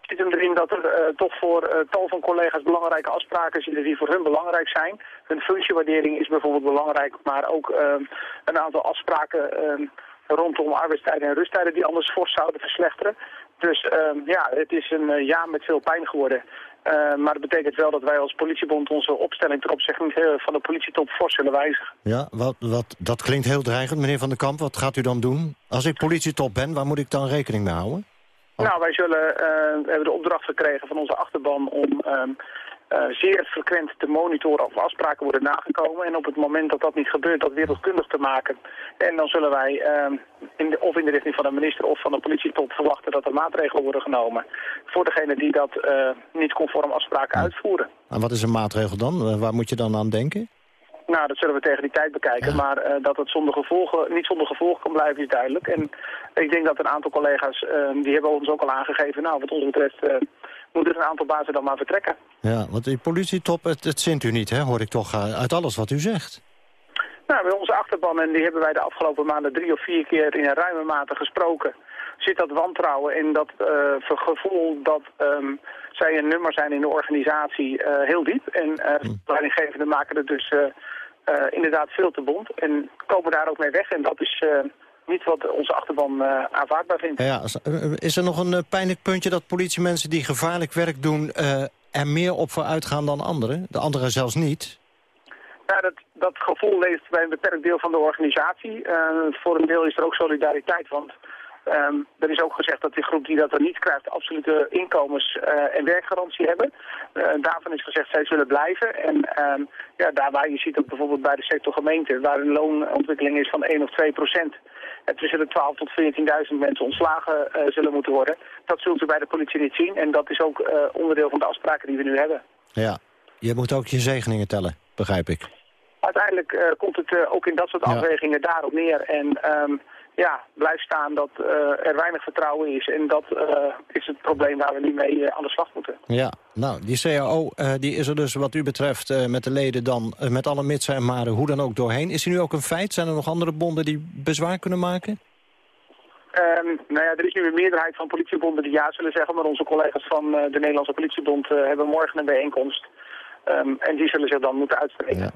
het zit hem erin dat er eh, toch voor eh, tal van collega's belangrijke afspraken zitten die voor hun belangrijk zijn. Hun functiewaardering is bijvoorbeeld belangrijk, maar ook ehm, een aantal afspraken ehm, rondom arbeidstijden en rusttijden die anders fors zouden verslechteren. Dus ehm, ja, het is een eh, ja met veel pijn geworden. Maar dat betekent wel dat wij als politiebond onze opstelling ten opzichte van de politietop fors zullen wijzigen. Ja, wat, wat, dat klinkt heel dreigend, meneer Van der Kamp. Wat gaat u dan doen? Als ik politietop ben, waar moet ik dan rekening mee houden? Nou, wij zullen, eh, we hebben de opdracht gekregen van onze achterban om ehm, eh, zeer frequent te monitoren of afspraken worden nagekomen. En op het moment dat dat niet gebeurt, dat wereldkundig te maken. En dan zullen wij ehm, in de, of in de richting van de minister of van de politietop verwachten dat er maatregelen worden genomen. Voor degenen die dat eh, niet conform afspraken uitvoeren. En wat is een maatregel dan? Waar moet je dan aan denken? Nou, dat zullen we tegen die tijd bekijken. Maar eh, dat het zonder gevolgen, niet zonder gevolgen kan blijven is duidelijk. En ik denk dat een aantal collega's, eh, die hebben ons ook al aangegeven... nou, wat ons betreft eh, moeten een aantal bazen dan maar vertrekken. Ja, want die politietop, het, het zint u niet, hè, hoor ik toch eh, uit alles wat u zegt. Nou, bij onze achterban, en die hebben wij de afgelopen maanden drie of vier keer in een ruime mate gesproken, zit dat wantrouwen en dat eh, gevoel dat ehm, zij een nummer zijn in de organisatie eh, heel diep. En uh, de leidinggevenden maken het dus eh, eh, inderdaad veel te bond en komen daar ook mee weg. En dat is eh, niet wat onze achterban eh, aanvaardbaar vindt. Ja, is- eh, er nog een eh, pijnlijk puntje dat politiemensen die gevaarlijk werk doen... eh, er meer op vooruit gaan dan anderen? De anderen zelfs niet? Nou, dat, dat gevoel leeft bij een beperkt deel van de organisatie. Eh, voor een deel is er ook solidariteit, want ehm, er is ook gezegd dat die groep die dat er niet krijgt absolute inkomens- eh, en werkgarantie hebben. Eh, daarvan is gezegd zij zullen blijven. En ehm, ja, daar waar je ziet ook bijvoorbeeld bij de sector gemeente, waar een loonontwikkeling is van 1 of 2 procent. En tussen de 12 tot 14.000 mensen ontslagen eh, zullen moeten worden. Dat zult u bij de politie niet zien. En dat is ook onderdeel van de afspraken die we nu hebben. Ja, je moet ook je zegeningen tellen, begrijp ik. uiteindelijk komt het ook in dat soort afwegingen daarop neer. En ehm, ja, blijft staan dat eh, er weinig vertrouwen is. En dat eh, is het probleem waar we nu mee eh, aan de slag moeten. Ja, nou, die CAO die is er dus wat u betreft met de leden dan... met alle mitsen en maren hoe dan ook doorheen. Is die nu ook een feit? Zijn er nog andere bonden die bezwaar kunnen maken? Ehm, nou ja, er is nu een meerderheid van politiebonden die ja zullen zeggen. Maar onze collega's van de Nederlandse politiebond hebben morgen een bijeenkomst. Ehm, en die zullen zich dan moeten uitspreken.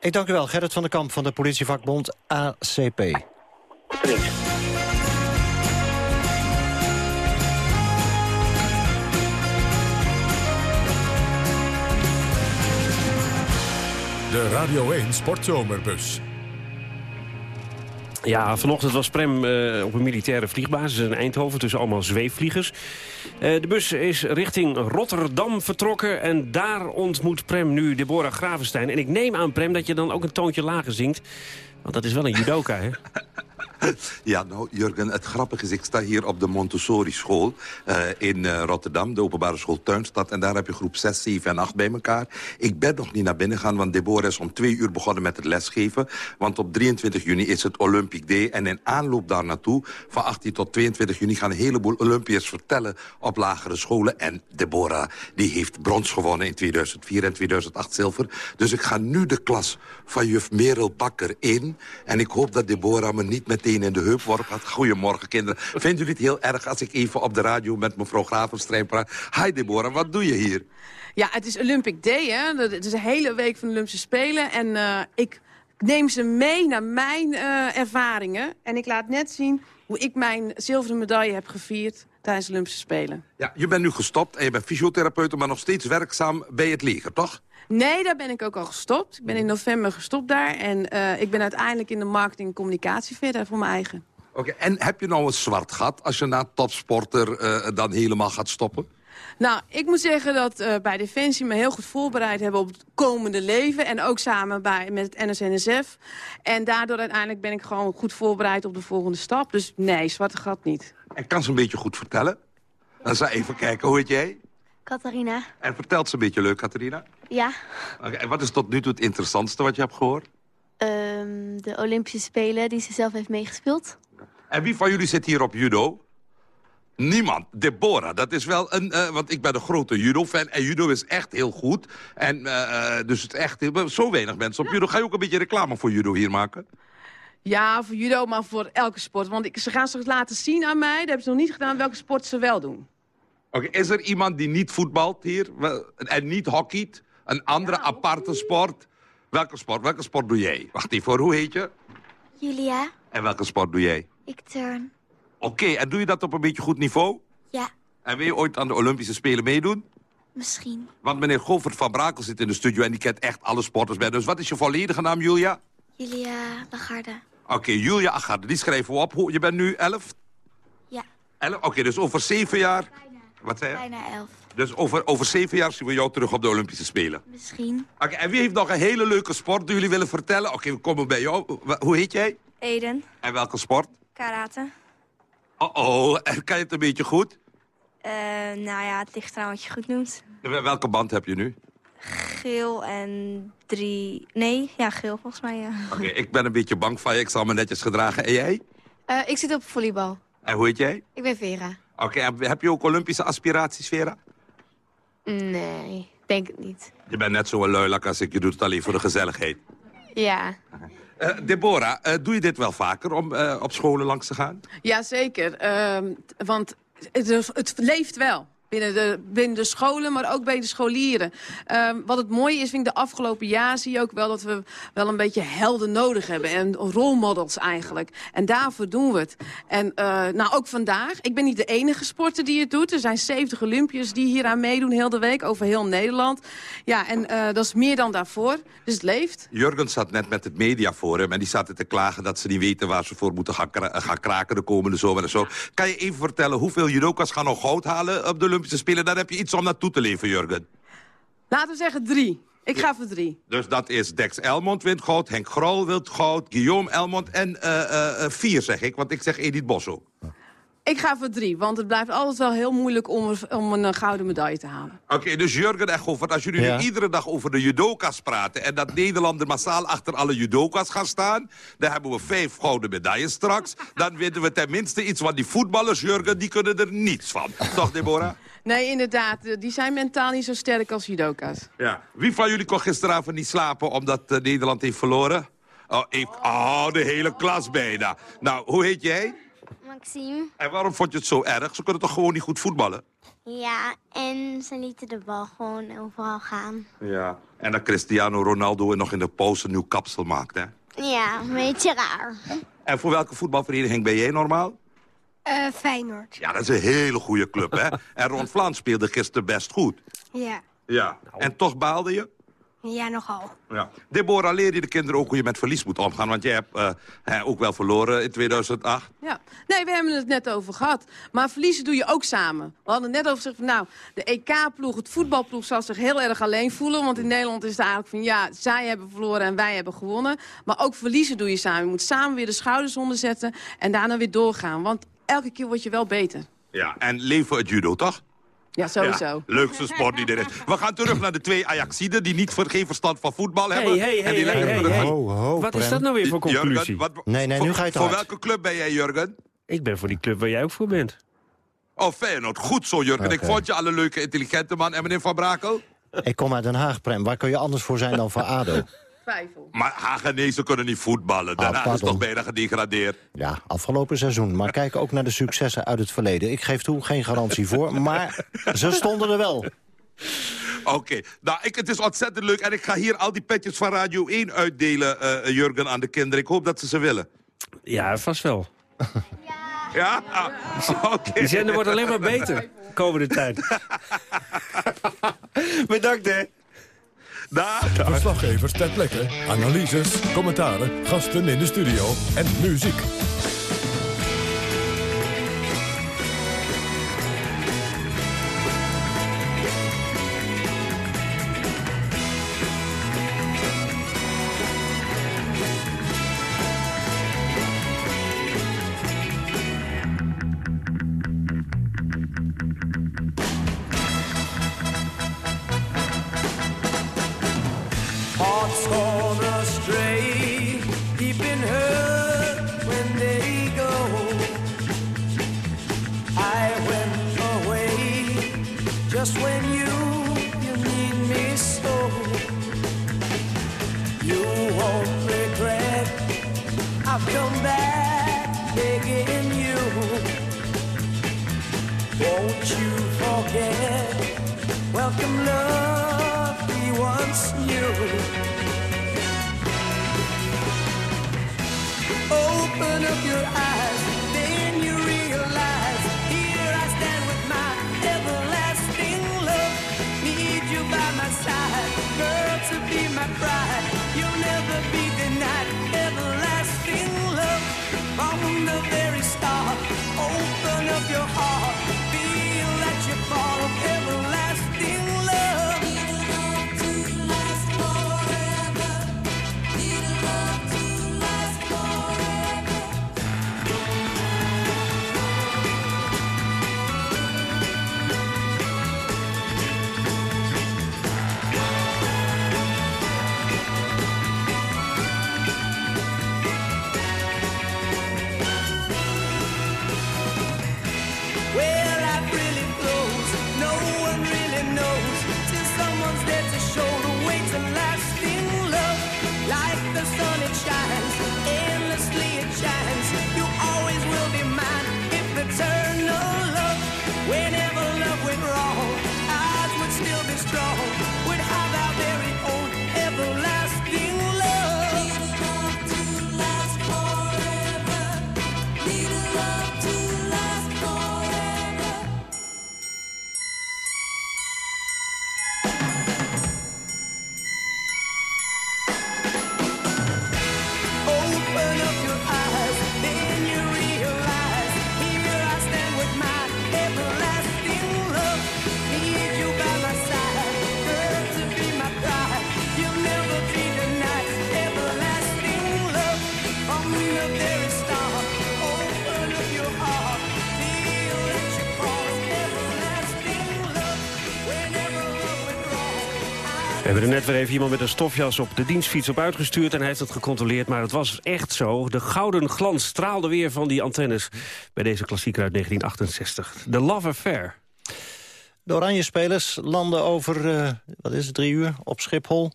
Ik dank u wel, Gerrit van der Kamp van de politievakbond ACP. De Radio 1 Sportzomerbus. Ja, vanochtend was Prem eh, op een militaire vliegbasis in Eindhoven... tussen allemaal zweefvliegers. Eh, de bus is richting Rotterdam vertrokken... en daar ontmoet Prem nu Deborah Gravenstein. En ik neem aan, Prem, dat je dan ook een toontje lager zingt. Want dat is wel een judoka, hè? Ja, nou Jurgen, het grappige is, ik sta hier op de Montessori school eh, in eh, Rotterdam, de openbare school Tuinstad. En daar heb je groep 6, 7 en 8 bij elkaar. Ik ben nog niet naar binnen gegaan, want Deborah is om twee uur begonnen met het lesgeven. Want op 23 juni is het Olympic Day. En in aanloop daar naartoe, van 18 tot 22 juni, gaan een heleboel Olympiërs vertellen op lagere scholen. En Deborah, die heeft brons gewonnen in 2004 en 2008 zilver. Dus ik ga nu de klas van juf Merel Bakker in. En ik hoop dat Deborah me niet meteen in de heup wordt. gehad. Goedemorgen, kinderen. Vinden jullie het heel erg als ik even op de radio met mevrouw Gravenstrijd praat? Hi Deborah, wat doe je hier? Ja, het is Olympic Day, hè. Het is een hele week van de Olympische Spelen. En eh, ik neem ze mee naar mijn eh, ervaringen. En ik laat net zien hoe ik mijn zilveren medaille heb gevierd tijdens de Olympische Spelen. Ja, je bent nu gestopt en je bent fysiotherapeut, maar nog steeds werkzaam bij het leger, toch? Nee, daar ben ik ook al gestopt. Ik ben in november gestopt daar. En eh, ik ben uiteindelijk in de marketing en communicatie verder voor mijn eigen. Oké, en heb je nou een zwart gat als je na topsporter eh, dan helemaal gaat stoppen? Nou, ik moet zeggen dat eh, bij Defensie me heel goed voorbereid hebben op het komende leven. En ook samen bij, met het NSNSF. En daardoor uiteindelijk ben ik gewoon goed voorbereid op de volgende stap. Dus nee, zwarte gat niet. En kan ze een beetje goed vertellen? Dan zou even kijken, hoe heet jij? Catharina. En vertelt ze een beetje leuk, Catharina. Ja, Oké, en wat is tot nu toe het interessantste wat je hebt gehoord? ehm, de Olympische Spelen die ze zelf heeft meegespeeld. En wie van jullie zit hier op judo? Niemand. Deborah, dat is wel een... eh, want ik ben een grote judo-fan en judo is echt heel goed. En eh, eh, dus het is echt heel- zo weinig mensen op judo. Ga je ook een beetje reclame voor judo hier maken? Ja, voor judo, maar voor elke sport. Want ik, ze gaan straks laten zien aan mij, dat hebben ze nog niet gedaan, welke sport ze wel doen. Oké, is er iemand die niet voetbalt hier Wel, en niet hockeyt? Een andere aparte sport? Welke sport? Welke sport doe jij? Wacht even, hoor, hoe heet je? Julia, En welke sport doe jij? ik turn. Oké, en doe je dat op een beetje goed niveau? Ja, En wil je ooit aan de Olympische Spelen meedoen? misschien. Want meneer Govert van Brakel zit in de studio en die kent echt alle sporters bij. Dus wat is je volledige naam, Julia? Julia Lagarde. Oké, Julia Agarde, die schrijven we op. Je bent nu elf? Ja. Elf? Oké, dus over zeven jaar... Wat zei je? Bijna elf. Dus over, over zeven jaar zien we jou terug op de Olympische Spelen. Misschien. Oké, en wie heeft nog een hele leuke sport die jullie willen vertellen? Oké, we komen bij jou. Hoe heet jij? Eden. En welke sport? Karate. Oh-oh, en kan je het een beetje goed? Eh, nou ja, het ligt eraan wat je goed noemt. Welke band heb je nu? Geel en drie... Nee, ja, geel volgens mij, ja. Oké, ik ben een beetje bang van je. Ik zal me netjes gedragen. En jij? Eh, ik zit op volleybal. En hoe heet jij? Ik ben Vera. Oké, heb je ook Olympische aspiraties, Vera? Nee, denk het niet. Je bent net zo'n luilak als ik. Je doet het alleen voor de gezelligheid. Ja. Eh, Deborah, eh, doe je dit wel vaker om eh, op scholen langs te gaan? Jazeker, ehm want het, het leeft wel. Binnen de, binnen de scholen, maar ook bij de scholieren. Ehm, wat het mooie is, vind ik de afgelopen jaar zie je ook wel dat we wel een beetje helden nodig hebben. En rolmodels eigenlijk. En daarvoor doen we het. En eh, nou, ook vandaag. Ik ben niet de enige sporter die het doet. Er zijn 70 Olympiërs die hier aan meedoen heel de week over heel Nederland. Ja, en eh, dat is meer dan daarvoor. Dus het leeft. Jurgen zat net met het mediaforum en die zaten te klagen dat ze niet weten waar ze voor moeten gaan, kra- gaan kraken de komende zomer en zo. Kan je even vertellen hoeveel judoka's gaan nog goud halen op de Olympische Spelen? Daar heb je iets om naartoe te leven, Jurgen. Laten we zeggen drie. Ik ga voor drie. Dus dat is Dex Elmond wint goud, Henk Grol wint goud, Guillaume Elmond en eh, eh, eh, vier zeg ik, want ik zeg Edith Bosso. Ik ga voor drie, want het blijft altijd wel heel moeilijk om, er- om een eh, gouden medaille te halen. Oké, dus Jurgen en Govert, als jullie Ja. nu iedere dag over de judoka's praten... en dat Nederlanders massaal achter alle judoka's gaan staan... dan hebben we vijf gouden medailles straks. Dan weten we tenminste iets, want die voetballers, Jurgen, die kunnen er niets van. Toch, Deborah? Nee, inderdaad. eh, Die zijn mentaal niet zo sterk als judoka's. Ja. Wie van jullie kon gisteravond niet slapen omdat eh, Nederland heeft verloren? Oh, ik, oh, de hele klas bijna. Nou, hoe heet jij? Maxime. En waarom vond je het zo erg? Ze kunnen toch gewoon niet goed voetballen? Ja, en ze lieten de bal gewoon overal gaan. Ja. En dat Cristiano Ronaldo nog in de pauze een nieuw kapsel maakt, hè? Ja, een beetje raar. En voor welke voetbalvereniging ben jij normaal? Eh, Feyenoord. Ja, dat is een hele goede club, hè? En Ron Vlaams speelde gisteren best goed. Ja. Ja. En toch baalde je? Ja, nogal. Ja. Deborah, leer je de kinderen ook hoe je met verlies moet omgaan? Want jij hebt eh, hè, ook wel verloren in 2008. Ja. Nee, we hebben het net over gehad. Maar verliezen doe je ook samen. We hadden het net over gezegd van nou, de EK-ploeg, het voetbalploeg zal zich heel erg alleen voelen. Want in Nederland is het eigenlijk van ja, zij hebben verloren en wij hebben gewonnen. Maar ook verliezen doe je samen. Je moet samen weer de schouders onderzetten en daarna weer doorgaan. Want elke keer word je wel beter. Ja. En leven het judo, toch? Ja, sowieso. Ja, leukste sport die er is. We gaan terug naar de twee Ajaxiden die niet ver- geen verstand van voetbal hebben. hey, en die hey, lekker hey, voor. Ho, ho, Wat is dat nou weer voor conclusie? Jurgen, wat- Nee, nee, voor, nu ga je Voor hard. welke club ben jij, Jurgen? Ik ben voor die club waar jij ook voor bent. Oh, Feyenoord. Goed zo, Jurgen. Ik vond je al een leuke, intelligente man. En meneer Van Brakel? Ik kom uit Den Haag, Prem. Waar kun je anders voor zijn dan voor ADO? Twijfel. Maar Hagenezen kunnen niet voetballen. Daarna is Ah, pardon. toch bijna gedegradeerd. Ja, afgelopen seizoen. Maar kijk ook naar de successen uit het verleden. Ik geef toe, geen garantie voor, maar ze stonden er wel. Oké, nou, ik, het is ontzettend leuk. En ik ga hier al die petjes van Radio 1 uitdelen, eh, Jurgen, aan de kinderen. Ik hoop dat ze ze willen. Ja, vast wel. Ja? Ah, Oké. Die zender wordt alleen maar beter komende tijd. Bedankt, hè. Dag. Verslaggevers ter plekke, analyses, commentaren, gasten in de studio en muziek. Hebben er even iemand met een stofjas op de dienstfiets op uitgestuurd... en hij heeft het gecontroleerd, maar het was echt zo. De gouden glans straalde weer van die antennes... bij deze klassieker uit 1968. The Love Affair. De Oranje-spelers landen over, eh, wat is het, drie uur op Schiphol.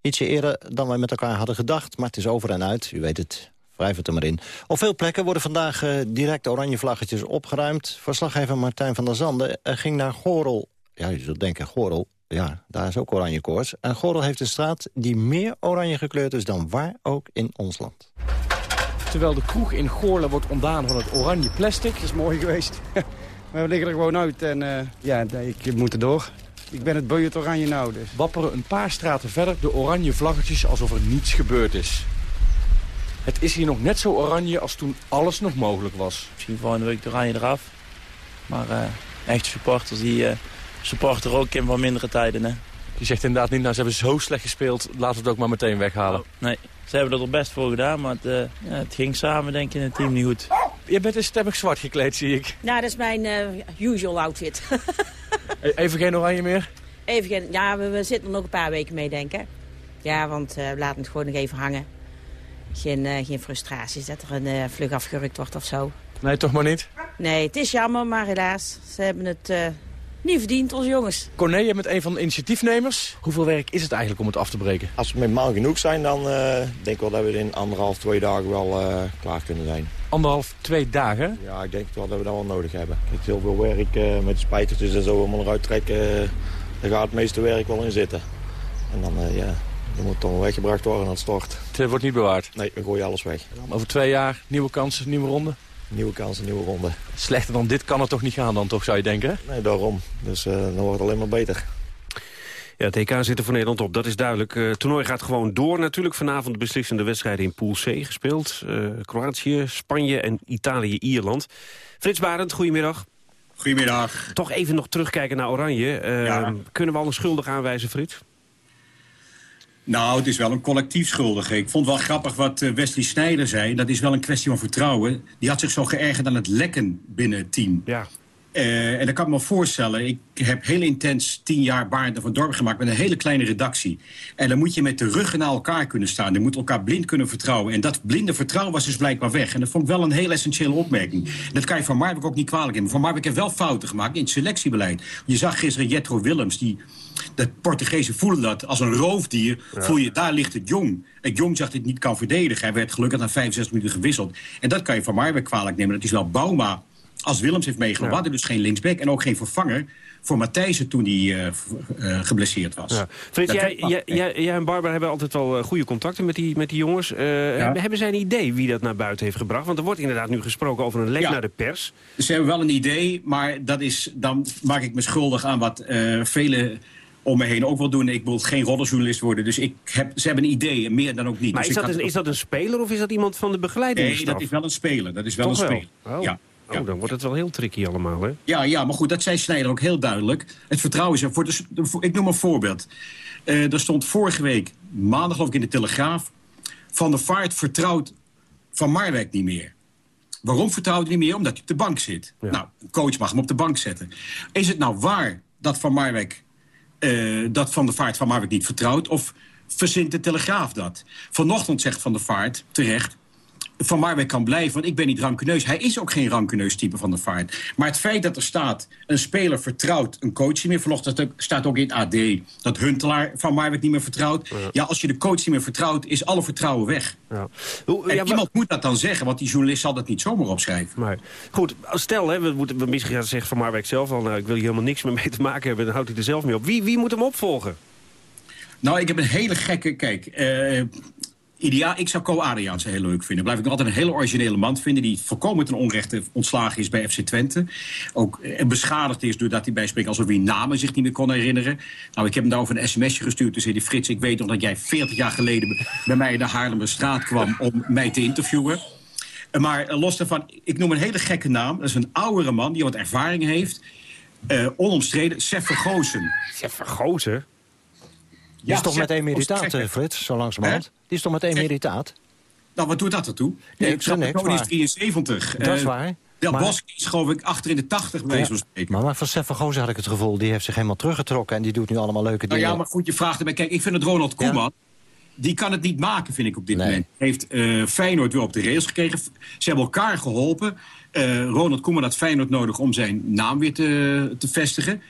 Ietsje eerder dan wij met elkaar hadden gedacht, maar het is over en uit. U weet het, wrijf het er maar in. Op veel plekken worden vandaag eh, direct oranje vlaggetjes opgeruimd. Verslaggever Martijn van der Zanden eh, ging naar Gorel. Ja, je zult denken, Gorel, ja, daar is ook oranje koorts. En Gorel heeft een straat die meer oranje gekleurd is dan waar ook in ons land. Terwijl de kroeg in Goorlen wordt ontdaan van het oranje plastic. Dat is mooi geweest. Maar we liggen er gewoon uit en eh, ja, ik moet erdoor. Ik ben het budget oranje nou dus. Wapperen een paar straten verder de oranje vlaggetjes alsof er niets gebeurd is. Het is hier nog net zo oranje als toen alles nog mogelijk was. Misschien volgende week de oranje eraf. Maar eh echte supporters die eh supporten ook in wat mindere tijden. Hè? Je zegt inderdaad niet, nou ze hebben zo slecht gespeeld, laten we het ook maar meteen weghalen. Nee, ze hebben er best voor gedaan, maar het, eh, ja, het ging samen denk ik in het team niet goed. Je bent in stemmig zwart gekleed, zie ik. Nou, dat is mijn eh, usual outfit. E- Even geen oranje meer? even, geen- ja, we, we zitten er nog een paar weken mee, denk ik. Ja, want eh, we laten het gewoon nog even hangen. Geen, eh, geen frustraties dat er een vlug afgerukt wordt of zo. Nee, toch maar niet? Nee, het is jammer, maar helaas. Ze hebben het eh, niet verdiend, onze jongens. Corné, je bent een van de initiatiefnemers. Hoeveel werk is het eigenlijk om het af te breken? Als we met maal genoeg zijn, dan eh, denk ik wel dat we in anderhalf, twee dagen wel eh, klaar kunnen zijn. Anderhalf, twee dagen? Ja, ik denk wel dat we dat wel nodig hebben. Kijk, heel veel werk eh, met spijkertjes en zo allemaal eruit trekken. daar gaat het meeste werk wel in zitten. En dan, eh, ja, dan moet het dan weggebracht worden aan het stort. Het wordt niet bewaard? Nee, we gooien alles weg. Over twee jaar, nieuwe kansen, nieuwe ronde? Nieuwe kansen, nieuwe ronde. Slechter dan dit kan het toch niet gaan dan, toch, zou je denken? Nee, daarom. Dus eh, dan wordt het alleen maar beter. Ja, het EK zit er voor Nederland op, dat is duidelijk. Eh, Het toernooi gaat gewoon door natuurlijk. Vanavond beslissende wedstrijden in Pool C gespeeld. Eh, Kroatië, Spanje en Italië-Ierland. Frits Barend, goedemiddag. Goedemiddag. Toch even nog terugkijken naar Oranje. Kunnen we al een schuldig aanwijzen, Frits? Nou, het is wel een collectief schuldige. Ik vond wel grappig wat eh, Wesley Snijder zei. Dat is wel een kwestie van vertrouwen. Die had zich zo geërgerd aan het lekken binnen het team. Ja. Eh, en dat kan ik me voorstellen. Ik heb heel intens tien jaar Baarden van Dorp gemaakt met een hele kleine redactie. En dan moet je met de ruggen naar elkaar kunnen staan. Je moet elkaar blind kunnen vertrouwen. En dat blinde vertrouwen was dus blijkbaar weg. En dat vond ik wel een heel essentiële opmerking. Dat kan je van Marwijk ook niet kwalijk hebben. Van Marwijk heeft wel fouten gemaakt in het selectiebeleid. Je zag gisteren Jetro Willems, die, dat Portugezen voelen dat als een roofdier. Ja. Voel je, daar ligt het jong. En jong zag dit niet kan verdedigen. Hij werd gelukkig na 65 minuten gewisseld. En dat kan je van Marwijk kwalijk nemen. Dat is wel Bauma als Willems heeft meegenomen. We hadden dus geen linksback en ook geen vervanger voor Matthijsen toen hij eh, eh, geblesseerd was. Ja. Frits, jij, jij, jij, jij en Barbara hebben altijd wel eh, goede contacten met die, met die jongens. Hebben- Hebben zij een idee wie dat naar buiten heeft gebracht? Want er wordt inderdaad nu gesproken over een lek Ja. naar de pers. Ze hebben wel een idee, maar dat is, dan maak ik me schuldig aan wat velen om me heen ook wel doen. Ik wil geen roddeljournalist worden, dus ik heb, ze hebben een idee en meer dan ook niet. Maar Dus is dat, een, is dat een speler of is dat iemand van de begeleiding? Nee, dat is wel een speler. Dat is wel Toch een wel? speler. Oh. Ja. Oh, dan wordt het wel heel tricky allemaal, hè? Ja, ja, maar goed, dat zei Snijder ook heel duidelijk. Het vertrouwen is er. Voor de, voor- ik noem een voorbeeld. Eh, er stond vorige week, maandag geloof ik in de Telegraaf... Van der Vaart vertrouwt Van Marwijk niet meer. Waarom vertrouwt hij niet meer? Omdat hij op de bank zit. Nou, een coach mag hem op de bank zetten. Is het nou waar dat Van Marwijk... eh, dat Van der Vaart Van Marwijk niet vertrouwt? Of verzint de Telegraaf dat? Vanochtend zegt Van der Vaart terecht... Van Marwijk kan blijven, want ik ben niet rancuneus. Hij is ook geen rancuneus type van de vaart. Maar het feit dat er staat, een speler vertrouwt een coach niet meer. Vanochtend staat ook in het AD dat Huntelaar Van Marwijk niet meer vertrouwt. Ja, als je de coach niet meer vertrouwt, is alle vertrouwen weg. Ja. en iemand moet dat dan zeggen, want die journalist zal dat niet zomaar opschrijven. Maar goed, stel, hè, we moeten, we misschien zeggen Van Marwijk zelf al... nou, ik wil hier helemaal niks meer mee te maken hebben... dan houdt hij er zelf mee op. Wie, wie moet hem opvolgen? Nou, ik heb een hele gekke... Kijk, eh ideaal, ik zou Co Adriaans heel leuk vinden. Blijf ik nog altijd een hele originele man vinden... die volkomen ten onrechte ontslagen is bij FC Twente. Ook eh, beschadigd is doordat hij bijspreekt... alsof hij namen zich niet meer kon herinneren. Nou, ik heb hem daarover een sms'je gestuurd. Toen zei hij, Frits, ik weet nog dat jij 40 jaar geleden... bij- bij mij in de Haarlemmerstraat kwam om mij te interviewen. Eh, Maar eh, los daarvan, ik noem een hele gekke naam. Dat is een oudere man die wat ervaring heeft. Eh, onomstreden, Sef Vergozen. Sef Vergozen? Die is toch met emeritaat, Frits, zo langzamerhand? Die is toch met emeritaat? Nou, wat doet dat ertoe? Nee, ik snap niks, het, is maar- 73. Dat is Eh, waar. Del Maar- Bosque is geloof ik achter in de 80 bij Ja. Maar, maar van Stefan Gozen had ik het gevoel, die heeft zich helemaal teruggetrokken... en die doet nu allemaal leuke Nou dingen. ja, maar goed, je vraagt erbij. Kijk, ik vind het Ronald Koeman... Die kan het niet maken, vind ik op dit moment. Heeft eh, Feyenoord weer op de rails gekregen. Ze hebben elkaar geholpen. Eh, Ronald Koeman had Feyenoord nodig om zijn naam weer te, te vestigen.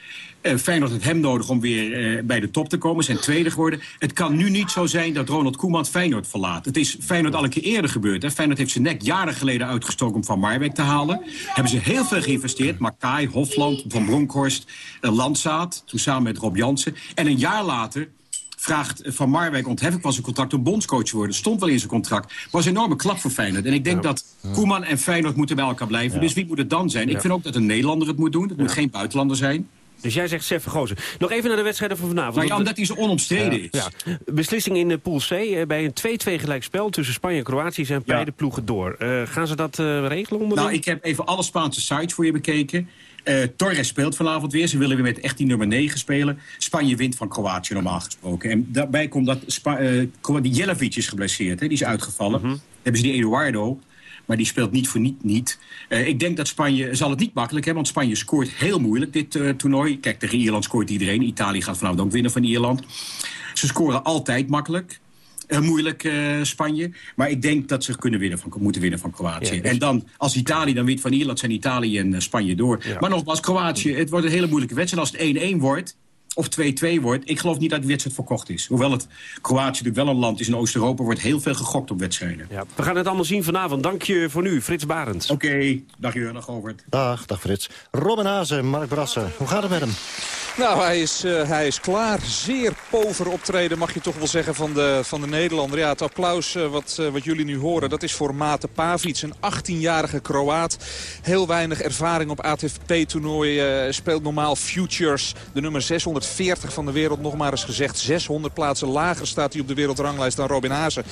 Eh Feyenoord had hem nodig om weer eh, bij de top te komen. Zijn tweede geworden. Het kan nu niet zo zijn dat Ronald Koeman Feyenoord verlaat. Het is Feyenoord al een keer eerder gebeurd. Hè. Feyenoord heeft zijn nek jaren geleden uitgestoken om Van Marwijk te halen. Hebben ze heel veel geïnvesteerd. Makai, Hofland, Van Bronckhorst, eh, Landzaat. Toen samen met Rob Jansen. En een jaar later vraagt Van Marwijk ontheffing van zijn contract om bondscoach te worden. Stond wel in zijn contract. Was een enorme klap voor Feyenoord. En ik denk dat Koeman en Feyenoord moeten bij elkaar blijven. Ja. Dus wie moet het dan zijn? Ja. Ik vind ook dat een Nederlander het moet doen. Het moet geen buitenlander zijn. Dus jij zegt Sef Vergozen. Nog even naar de wedstrijden van vanavond. Nou ja, omdat hij zo onomstreden is. Ja. Beslissing in de Pool C. eh, Bij een 2-2 gelijkspel tussen Spanje en Kroatië zijn beide ploegen door. Eh, gaan ze dat eh, regelen Nou, ik heb even alle Spaanse sites voor je bekeken. Eh, Torres speelt vanavond weer. Ze willen weer met echt die nummer 9 spelen. Spanje wint van Kroatië normaal gesproken. En daarbij komt dat Spa eh, Kro- die Jelavic is geblesseerd. Hè? Die is uitgevallen. Mhm. Dan hebben ze die Eduardo. Maar die speelt niet voor niet. niet. Eh, ik denk dat Spanje zal het niet makkelijk hebben. Want Spanje scoort heel moeilijk dit eh, toernooi. Kijk, tegen Ierland scoort iedereen. Italië gaat vanavond ook winnen van Ierland. Ze scoren altijd makkelijk. Eh, moeilijk, Spanje. Maar ik denk dat ze kunnen winnen van, moeten winnen van Kroatië. Ja, dus- En dan, als Italië dan wint van Ierland, zijn Italië en Spanje door. Maar nogmaals, Kroatië, het wordt een hele moeilijke wedstrijd. Als het 1-1 wordt, of 2-2 wordt... ik geloof niet dat die wedstrijd verkocht is. Hoewel het Kroatië natuurlijk wel een land is in Oost-Europa... wordt heel veel gegokt op wedstrijden. Ja, we gaan het allemaal zien vanavond. Dank je voor nu, Frits Barends. Oké, dag Jurgen, dag Govert. Dag, dag Frits. Robin Hazen, Mark Brassen. Hoe gaat het met hem? Nou, hij is, eh, hij is klaar. Zeer pover optreden, mag je toch wel zeggen, van de, van de Nederlander. Ja, het applaus eh, wat, eh, wat jullie nu horen, dat is voor Mate Pavic. Een 18-jarige Kroaat. Heel weinig ervaring op ATP-toernooien. speelt normaal Futures, de nummer 640 van de wereld. Nog maar eens gezegd, 600 plaatsen lager staat hij op de wereldranglijst dan Robin Hazen.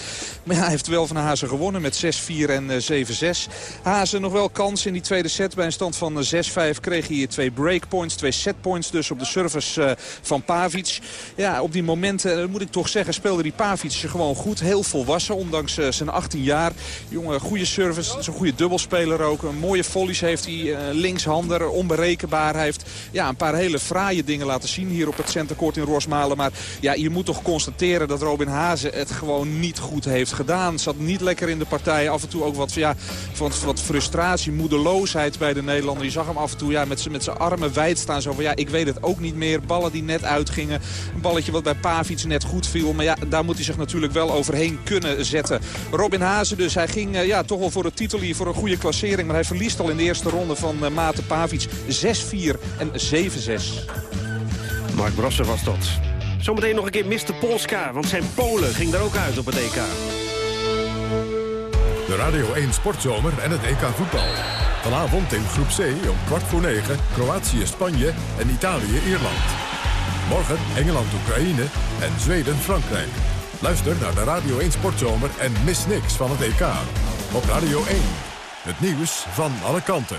Maar ja, hij heeft wel van Hazen gewonnen met 6-4 en eh, 7-6. Hazen nog wel kans in die tweede set. Bij een stand van eh, 6-5 kreeg hij twee breakpoints, twee setpoints dus op de service eh, van Pavic. Ja, op die momenten, eh, moet ik toch zeggen, speelde die Pavic gewoon goed. Heel volwassen, ondanks eh, zijn 18 jaar. Jongen, goede service, is een goede dubbelspeler ook. Een mooie volleys heeft hij, eh, linkshander, onberekenbaar. Hij heeft ja, een paar hele fraaie dingen laten zien hier op het centercourt in Rosmalen. Maar ja, je moet toch constateren dat Robin Hazen het gewoon niet goed heeft gedaan. Zat niet lekker in de partij. Af en toe ook wat, ja, wat, wat frustratie, moedeloosheid bij de Nederlander. Je zag hem af en toe ja, met zijn armen wijd staan. Zo van, ja, ik weet het ook niet meer. Ballen die net uitgingen. Een balletje wat bij Pavic net goed viel. Maar ja, daar moet hij zich natuurlijk wel overheen kunnen zetten. Robin Hazen dus, hij ging eh, ja, toch wel voor de titel hier, voor een goede klassering. Maar hij verliest al in de eerste ronde van uh, Mate Pavic 6-4 en 7-6. Mark Brassen was dat. Zometeen nog een keer Mr. Polska, want zijn Polen ging daar ook uit op het EK. De Radio 1 Sportzomer en het EK voetbal. Vanavond in groep C om kwart voor negen Kroatië, Spanje en Italië, Ierland. Morgen Engeland, Oekraïne en Zweden, Frankrijk. Luister naar de Radio 1 Sportzomer en mis niks van het EK. Op Radio 1. Het nieuws van alle kanten.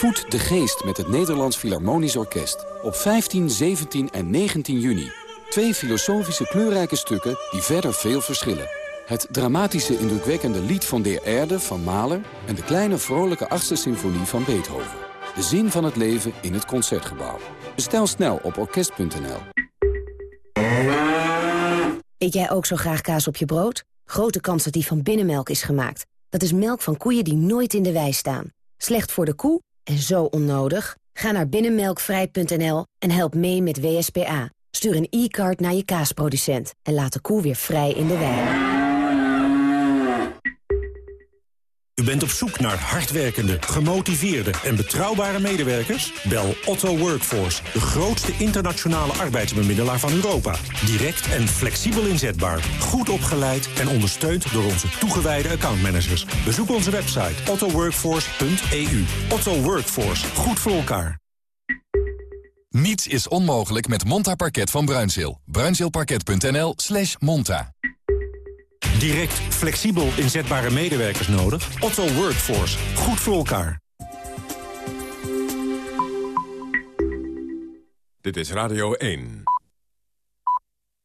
Voed de geest met het Nederlands Philharmonisch Orkest. Op 15, 17 en 19 juni. Twee filosofische kleurrijke stukken die verder veel verschillen. Het dramatische indrukwekkende lied van Der Erde van Mahler... en de kleine vrolijke achtste symfonie van Beethoven. De zin van het leven in het Concertgebouw. Bestel snel op orkest.nl. Eet jij ook zo graag kaas op je brood? Grote kans dat die van binnenmelk is gemaakt. Dat is melk van koeien die nooit in de wei staan. Slecht voor de koe en zo onnodig? Ga naar binnenmelkvrij.nl en help mee met WSPA. Stuur een e-card naar je kaasproducent en laat de koe weer vrij in de wei. U bent op zoek naar hardwerkende, gemotiveerde en betrouwbare medewerkers? Bel Otto Workforce, de grootste internationale arbeidsbemiddelaar van Europa. Direct en flexibel inzetbaar, goed opgeleid en ondersteund door onze toegewijde accountmanagers. Bezoek onze website ottoworkforce.eu. Otto Workforce, goed voor elkaar. Niets is onmogelijk met Monta Parket van Bruinzeel. Bruinzeelparket.nl slash monta. Direct, flexibel inzetbare medewerkers nodig? Otto Workforce. Goed voor elkaar. Dit is Radio 1.